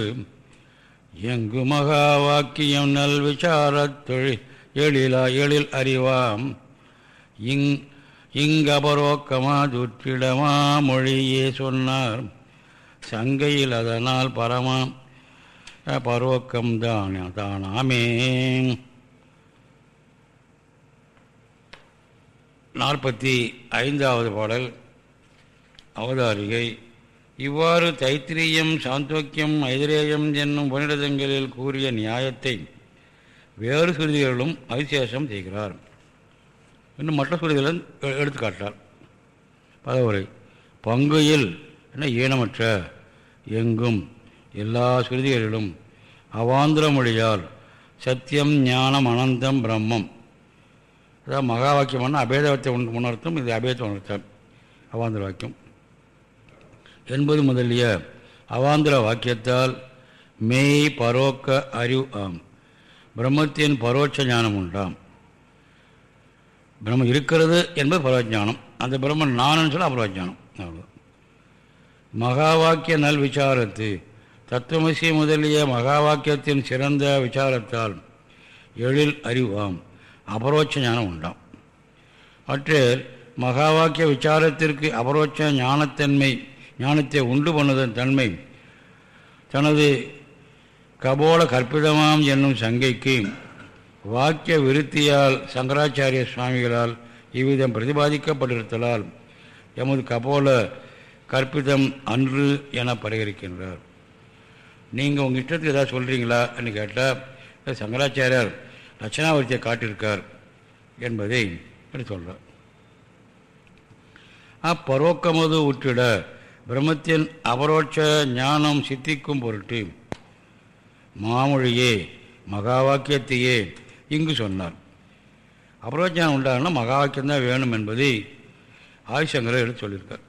எங்கு மகா வாக்கியம் நல் விசாரத்தொழில் எழிலா எழில் அறிவாம். இங் இங்கபரோக்கமா துற்றிடமா மொழியே சொன்னார். சங்கையில் அதனால் பரமாம் பரோக்கம் தான் தானாமே. நாற்பத்தி ஐந்தாவது பாடல் அவதாரிகை. இவ்வாறு தைத்திரியம் சாந்தோக்கியம் ஐதிரேயம் என்னும் புனிடதங்களில் கூறிய நியாயத்தை வேறு சுருதிகளிலும் அதிசேஷம் செய்கிறார். இன்னும் மற்ற சுருதிகளும் எடுத்துக்காட்டார் பதவுரை பங்குயில் என்ன ஈனமற்ற எங்கும் எல்லா சுருதிகளிலும் அவாந்திர மொழியால் சத்தியம் ஞானம் அனந்தம் பிரம்மம் அதாவது மகா வாக்கியம்னா அபேதத்தை உணர்த்தும் இது அபேதத்தை உணர்த்தம் அவாந்திர வாக்கியம். என்பது முதலிய அவாந்திர வாக்கியத்தால் மெய் பரோக்க அறிவு ஆம். பிரம்மத்தின் பரோட்ச ஞானம் உண்டாம். பிரம்மம் இருக்கிறது என்பது பரவஜானம் அந்த பிரம்மன் நானுன்னு சொல்ல அபரவஜானம் அவ்வளோ மகா வாக்கிய நல் விசாரத்து. தத்துவமசி முதலிய மகா வாக்கியத்தின் சிறந்த விசாரத்தால் எழில் அறிவாம். அபரோட்ச ஞானம் உண்டாம். மற்ற மகா வாக்கிய விசாரத்திற்கு அபரோட்ச ஞானத்தன்மை ஞானத்தை உண்டு பண்ணதன் தன்மை தனது கபோல கற்பிதமாம் என்னும் சங்கைக்கு வாக்கிய விருத்தியால் சங்கராச்சாரிய சுவாமிகளால் இவ்விதம் பிரதிபாதிக்கப்பட்டிருத்தலால் எமது கபோல கற்பிதம் அன்று என பரிகரிக்கின்றார். நீங்கள் உங்கள் இஷ்டத்துக்கு ஏதாவது சொல்கிறீங்களான்னு கேட்டால் சங்கராச்சாரியார் லட்சணாவர்த்தியை காட்டியிருக்கார் என்பதை சொல்கிறார் அப்பரோக்கமது உற்றிட பிரம்மத்தின் அபரோட்ச ஞானம் சித்திக்கும் பொருட்டு மாமொழியே மகா வாக்கியத்தையே இங்கு சொன்னார். அபரோஜானம் உண்டாகனா மகா வாக்கியம்தான் வேணும் என்பதை ஆயுஷங்கரை எடுத்து சொல்லியிருக்கார்.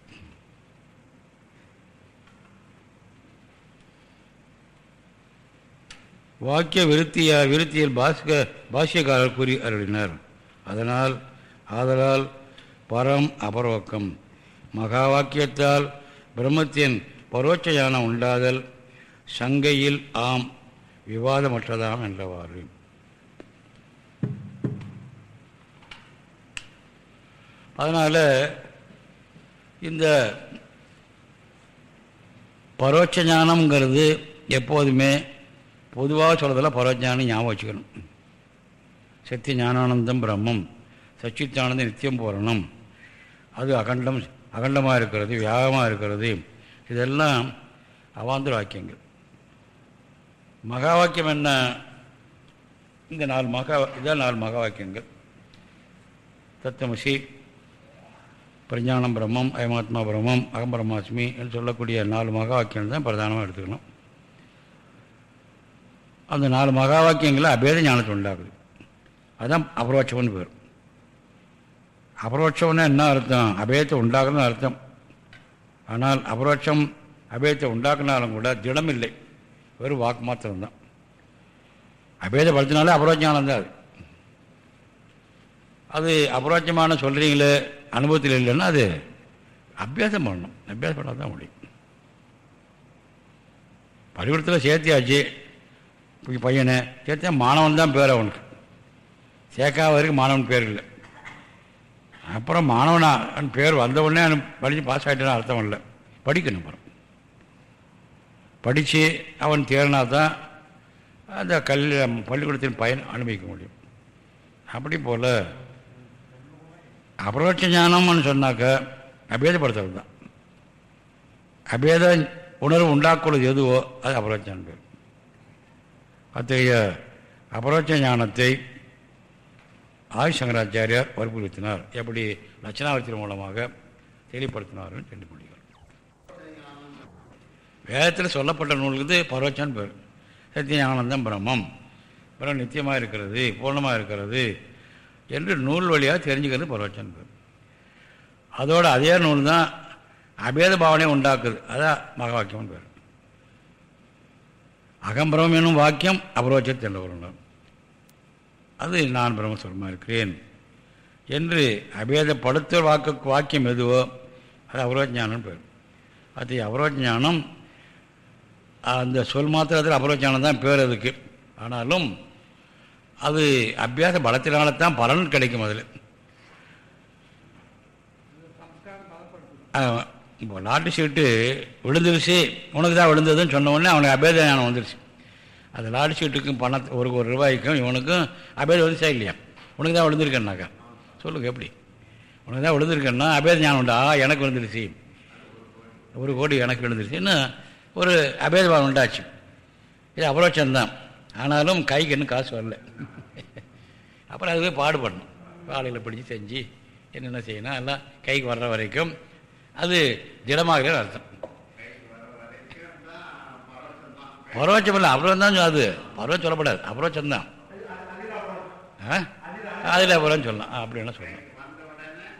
வாக்கிய விருத்தியா விருத்தியில் பாஸ்க பாஷ்யக்காரர் கூறி அருளினார். அதனால் ஆதலால் பரம் அபரோக்கம். மகா வாக்கியத்தால் பிரம்மத்தின் பரோட்ச ஞானம் உண்டாதல் சங்கையில் ஆம் விவாதமற்றதாம் என்றவாறு. அதனால் இந்த பரோட்ச ஞானம்ங்கிறது எப்போதுமே பொதுவாக சொல்கிறதெல்லாம் பரவஜானம் ஞாபகம் வச்சுக்கணும். சத்திய ஞானானந்தம் பிரம்மம். சச்சித்தானந்தம் நித்தியம் பூரணம். அது அகண்டம் அகண்டமாக இருக்கிறது வியாகமாக இருக்கிறது. இதெல்லாம் அவாந்தர வாக்கியங்கள். மகா வாக்கியம் என்ன? இந்த நாலு மகா இதான் நாலு மகா வாக்கியங்கள். தத்தமசி பிரஞானம் பிரம்மம் அயமாத்மா பிரம்மம் அகம்பிரமாஸ்மி என்று சொல்லக்கூடிய நாலு மகா வாக்கியங்கள் தான் பிரதானமாக எடுத்துக்கணும். அந்த நாலு மகா வாக்கியங்களை அபேத ஞானத்தை உண்டாகுது அதுதான் அபரோட்சம்னு பேர். அபரோட்சம்னா என்ன அர்த்தம்? அபேதத்தை உண்டாக்குறதுன்னு அர்த்தம். ஆனால் அபரோட்சம் அபேதத்தை உண்டாக்குனாலும் கூட திடம் இல்லை வெறும் வாக்கு மாத்திரம்தான். அபேதப்படுத்தினாலே அபரோஜானம் தான் அது. அது அபரோட்சமான சொல்கிறீங்களே அனுபவத்தில் இல்லைன்னா அது அபியாசம் பண்ணணும். அபியாசம் பண்ணால் தான் முடியும். பரிவர்த்தனை சேர்த்தியாச்சு. பையனை சேர்த்தா மாணவன் தான் பேர் அவனுக்கு. சேர்க்காத வரைக்கும் மாணவன் பேர் இல்லை. அப்புறம் மாணவனா பேர் வந்த உடனே அவன் படித்து பாஸ் ஆகிட்டான்னு அர்த்தம் இல்லை. படிக்கணும் அப்புறம். படித்து அவன் தேர்னா தான் அந்த கல்வி பள்ளிக்கூடத்தின் பயன் அனுபவிக்க முடியும். அப்படி போல் அபரோட்ச ஞானம்னு சொன்னாக்க அபேதப்படுத்துறது தான் அபேத உணர்வு உண்டாக்குள்ளது எதுவோ அது அபரோட்ச பேர். அத்தகைய அபரோட்ச ஞானத்தை ஆதிசங்கராச்சாரியார் வற்புறுத்தினார். எப்படி லட்சணாவத்தின் மூலமாக தெளிப்படுத்தினார் சொல்லி முடியும் வேதத்தில் சொல்லப்பட்ட நூலுக்கு பரோட்சான் பேர். சத்தியானந்தம் பிரம்மம். பிறகு நித்தியமாக இருக்கிறது பூர்ணமாக இருக்கிறது என்று நூல் வழியாக தெரிஞ்சுக்கிறது பரோட்சான் பேர். அதோட அதே நூல் தான் அபேத பாவனையை உண்டாக்குது. அதான் மகாவாக்கியம் பேர். அகம்பிரமம் என்னும் வாக்கியம் அபரோட்சத்தை என்ற அது நான் பிரம்மஸ்வரமாக இருக்கிறேன் என்று அபேதப்படுத்த வாக்கு வாக்கியம் எதுவோ அது அபரோஜானம் பேர். அது அபரோஜானம் அந்த சொல் மாத்திரத்தில் அபரோஜானம் தான் பேர் அதுக்கு. ஆனாலும் அது அபியாச பலத்தினால தான் பலன் கிடைக்கும் அதில். இப்போ லாட்டு சீட்டு விழுந்துருச்சு. உனக்கு தான் விழுந்ததுன்னு சொன்ன உடனே அவனுக்கு அபேத ஞானம் வந்துருச்சு. அது லாட்டு சீட்டுக்கும் பணத்தை ஒரு ஒரு ரூபாய்க்கும் இவனுக்கும் அபேத வந்துச்சா இல்லையா? உனக்கு தான் விழுந்திருக்கேன்னாக்கா. சொல்லுங்க எப்படி? உனக்கு தான் விழுந்திருக்கேன்னா அபேத ஞானம் உண்டா? எனக்கு விழுந்துருச்சு. ஒரு கோடி எனக்கு விழுந்துருச்சுன்னு ஒரு அபேதபாவம் உண்டாச்சு. இது அபரோட்சம்தான் ஆனாலும் கைக்கு இன்னும் காசு வரல. அப்புறம் அதுவே பாடுபடணும். வாழையில் பிடிச்சி செஞ்சு என்னென்ன செய்யணும்? எல்லாம் கைக்கு வர்ற வரைக்கும் அது திடமாகவே அர்த்தம். பரோட்சம் இல்லை அப்புறம் தான் அது. பரவ சொல்லப்படாது அப்புறம் தான் அதில் அப்புறம் சொல்லலாம் அப்படின்னா சொல்லலாம்.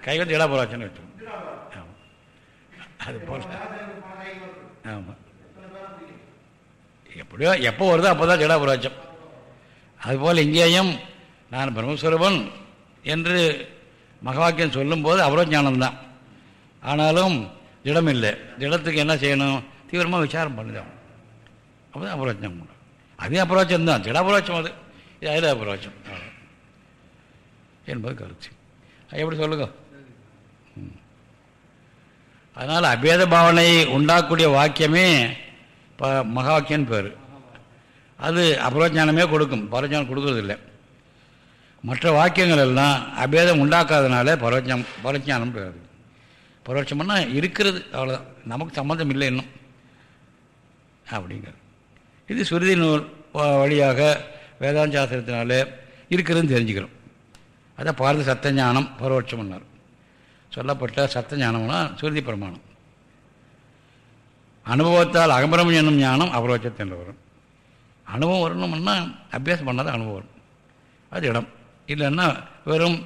கை வந்து இட பரோட்சம்னு வச்சோம் ஆமாம் அது போல். ஆமாம் எப்படியோ எப்போ வருதோ அப்போ தான் ஜடாபுராட்சம் அதுபோல் இங்கேயும் நான் பிரம்மஸ்வரூபன் என்று மகவாக்கியம் சொல்லும்போது அபரோஜானந்தான் ஆனாலும் திடம் இல்லை திடத்துக்கு என்ன செய்யணும்? தீவிரமாக விசாரம் பண்ணுதான். அப்போ தான் அபரோச்சம் அதே அபரோச்சம் தான். திடாபுரோச்சம் அது. இது அதில் அபரோச்சம். என்பது கருத்து. எப்படி சொல்லுங்க? அதனால் அபேத பாவனை உண்டாக்கக்கூடிய வாக்கியமே இப்போ மகாவாக்கியன்னு பேர். அது அபரோஜானமே கொடுக்கும். பரோஜானம் கொடுக்கறதில்லை. மற்ற வாக்கியங்கள் எல்லாம் அபேதம் உண்டாக்காதனால பரோஜம் பரோஜானம் பேர் பரோட்சம்னா இருக்கிறது அவ்வளோதான் நமக்கு சம்மந்தம் இல்லை இன்னும். அப்படிங்கிறது. இது சுருதி நூல் வழியாக வேதாந்த சாஸ்திரத்தினால இருக்கிறதுன்னு தெரிஞ்சுக்கிறோம். அதான் பாரத சத்தஞானம் பரோட்சம்னார். சொல்லப்பட்ட சத்த ஞானம்னா சுருதி பிரமாணம். அனுபவத்தால் அகம்பரம் என்னும் ஞானம் அபரோட்சத்தில் வரும். அனுபவம் வரணும்னா அபியாசம் பண்ணாத அனுபவம் வரும். அது இடம். இல்லைன்னா வெறும்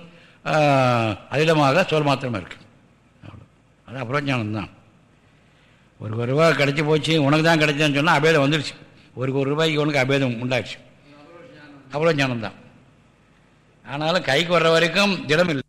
அதிடமாக சொல் மாத்திரமாக இருக்கு. அது அப்புறம் தான் ஒரு ஒரு ரூபா கிடச்சி போச்சு உனக்கு தான் கிடைச்சேன்னு சொன்னால் அபேதம் வந்துடுச்சு ஒரு ஒரு ரூபாய்க்கு உனக்கு அபேதம் உண்டாச்சு. அவ்வளோ ஞானம் தான் ஆனாலும் கைக்கு வர்ற வரைக்கும் திடம் இல்லை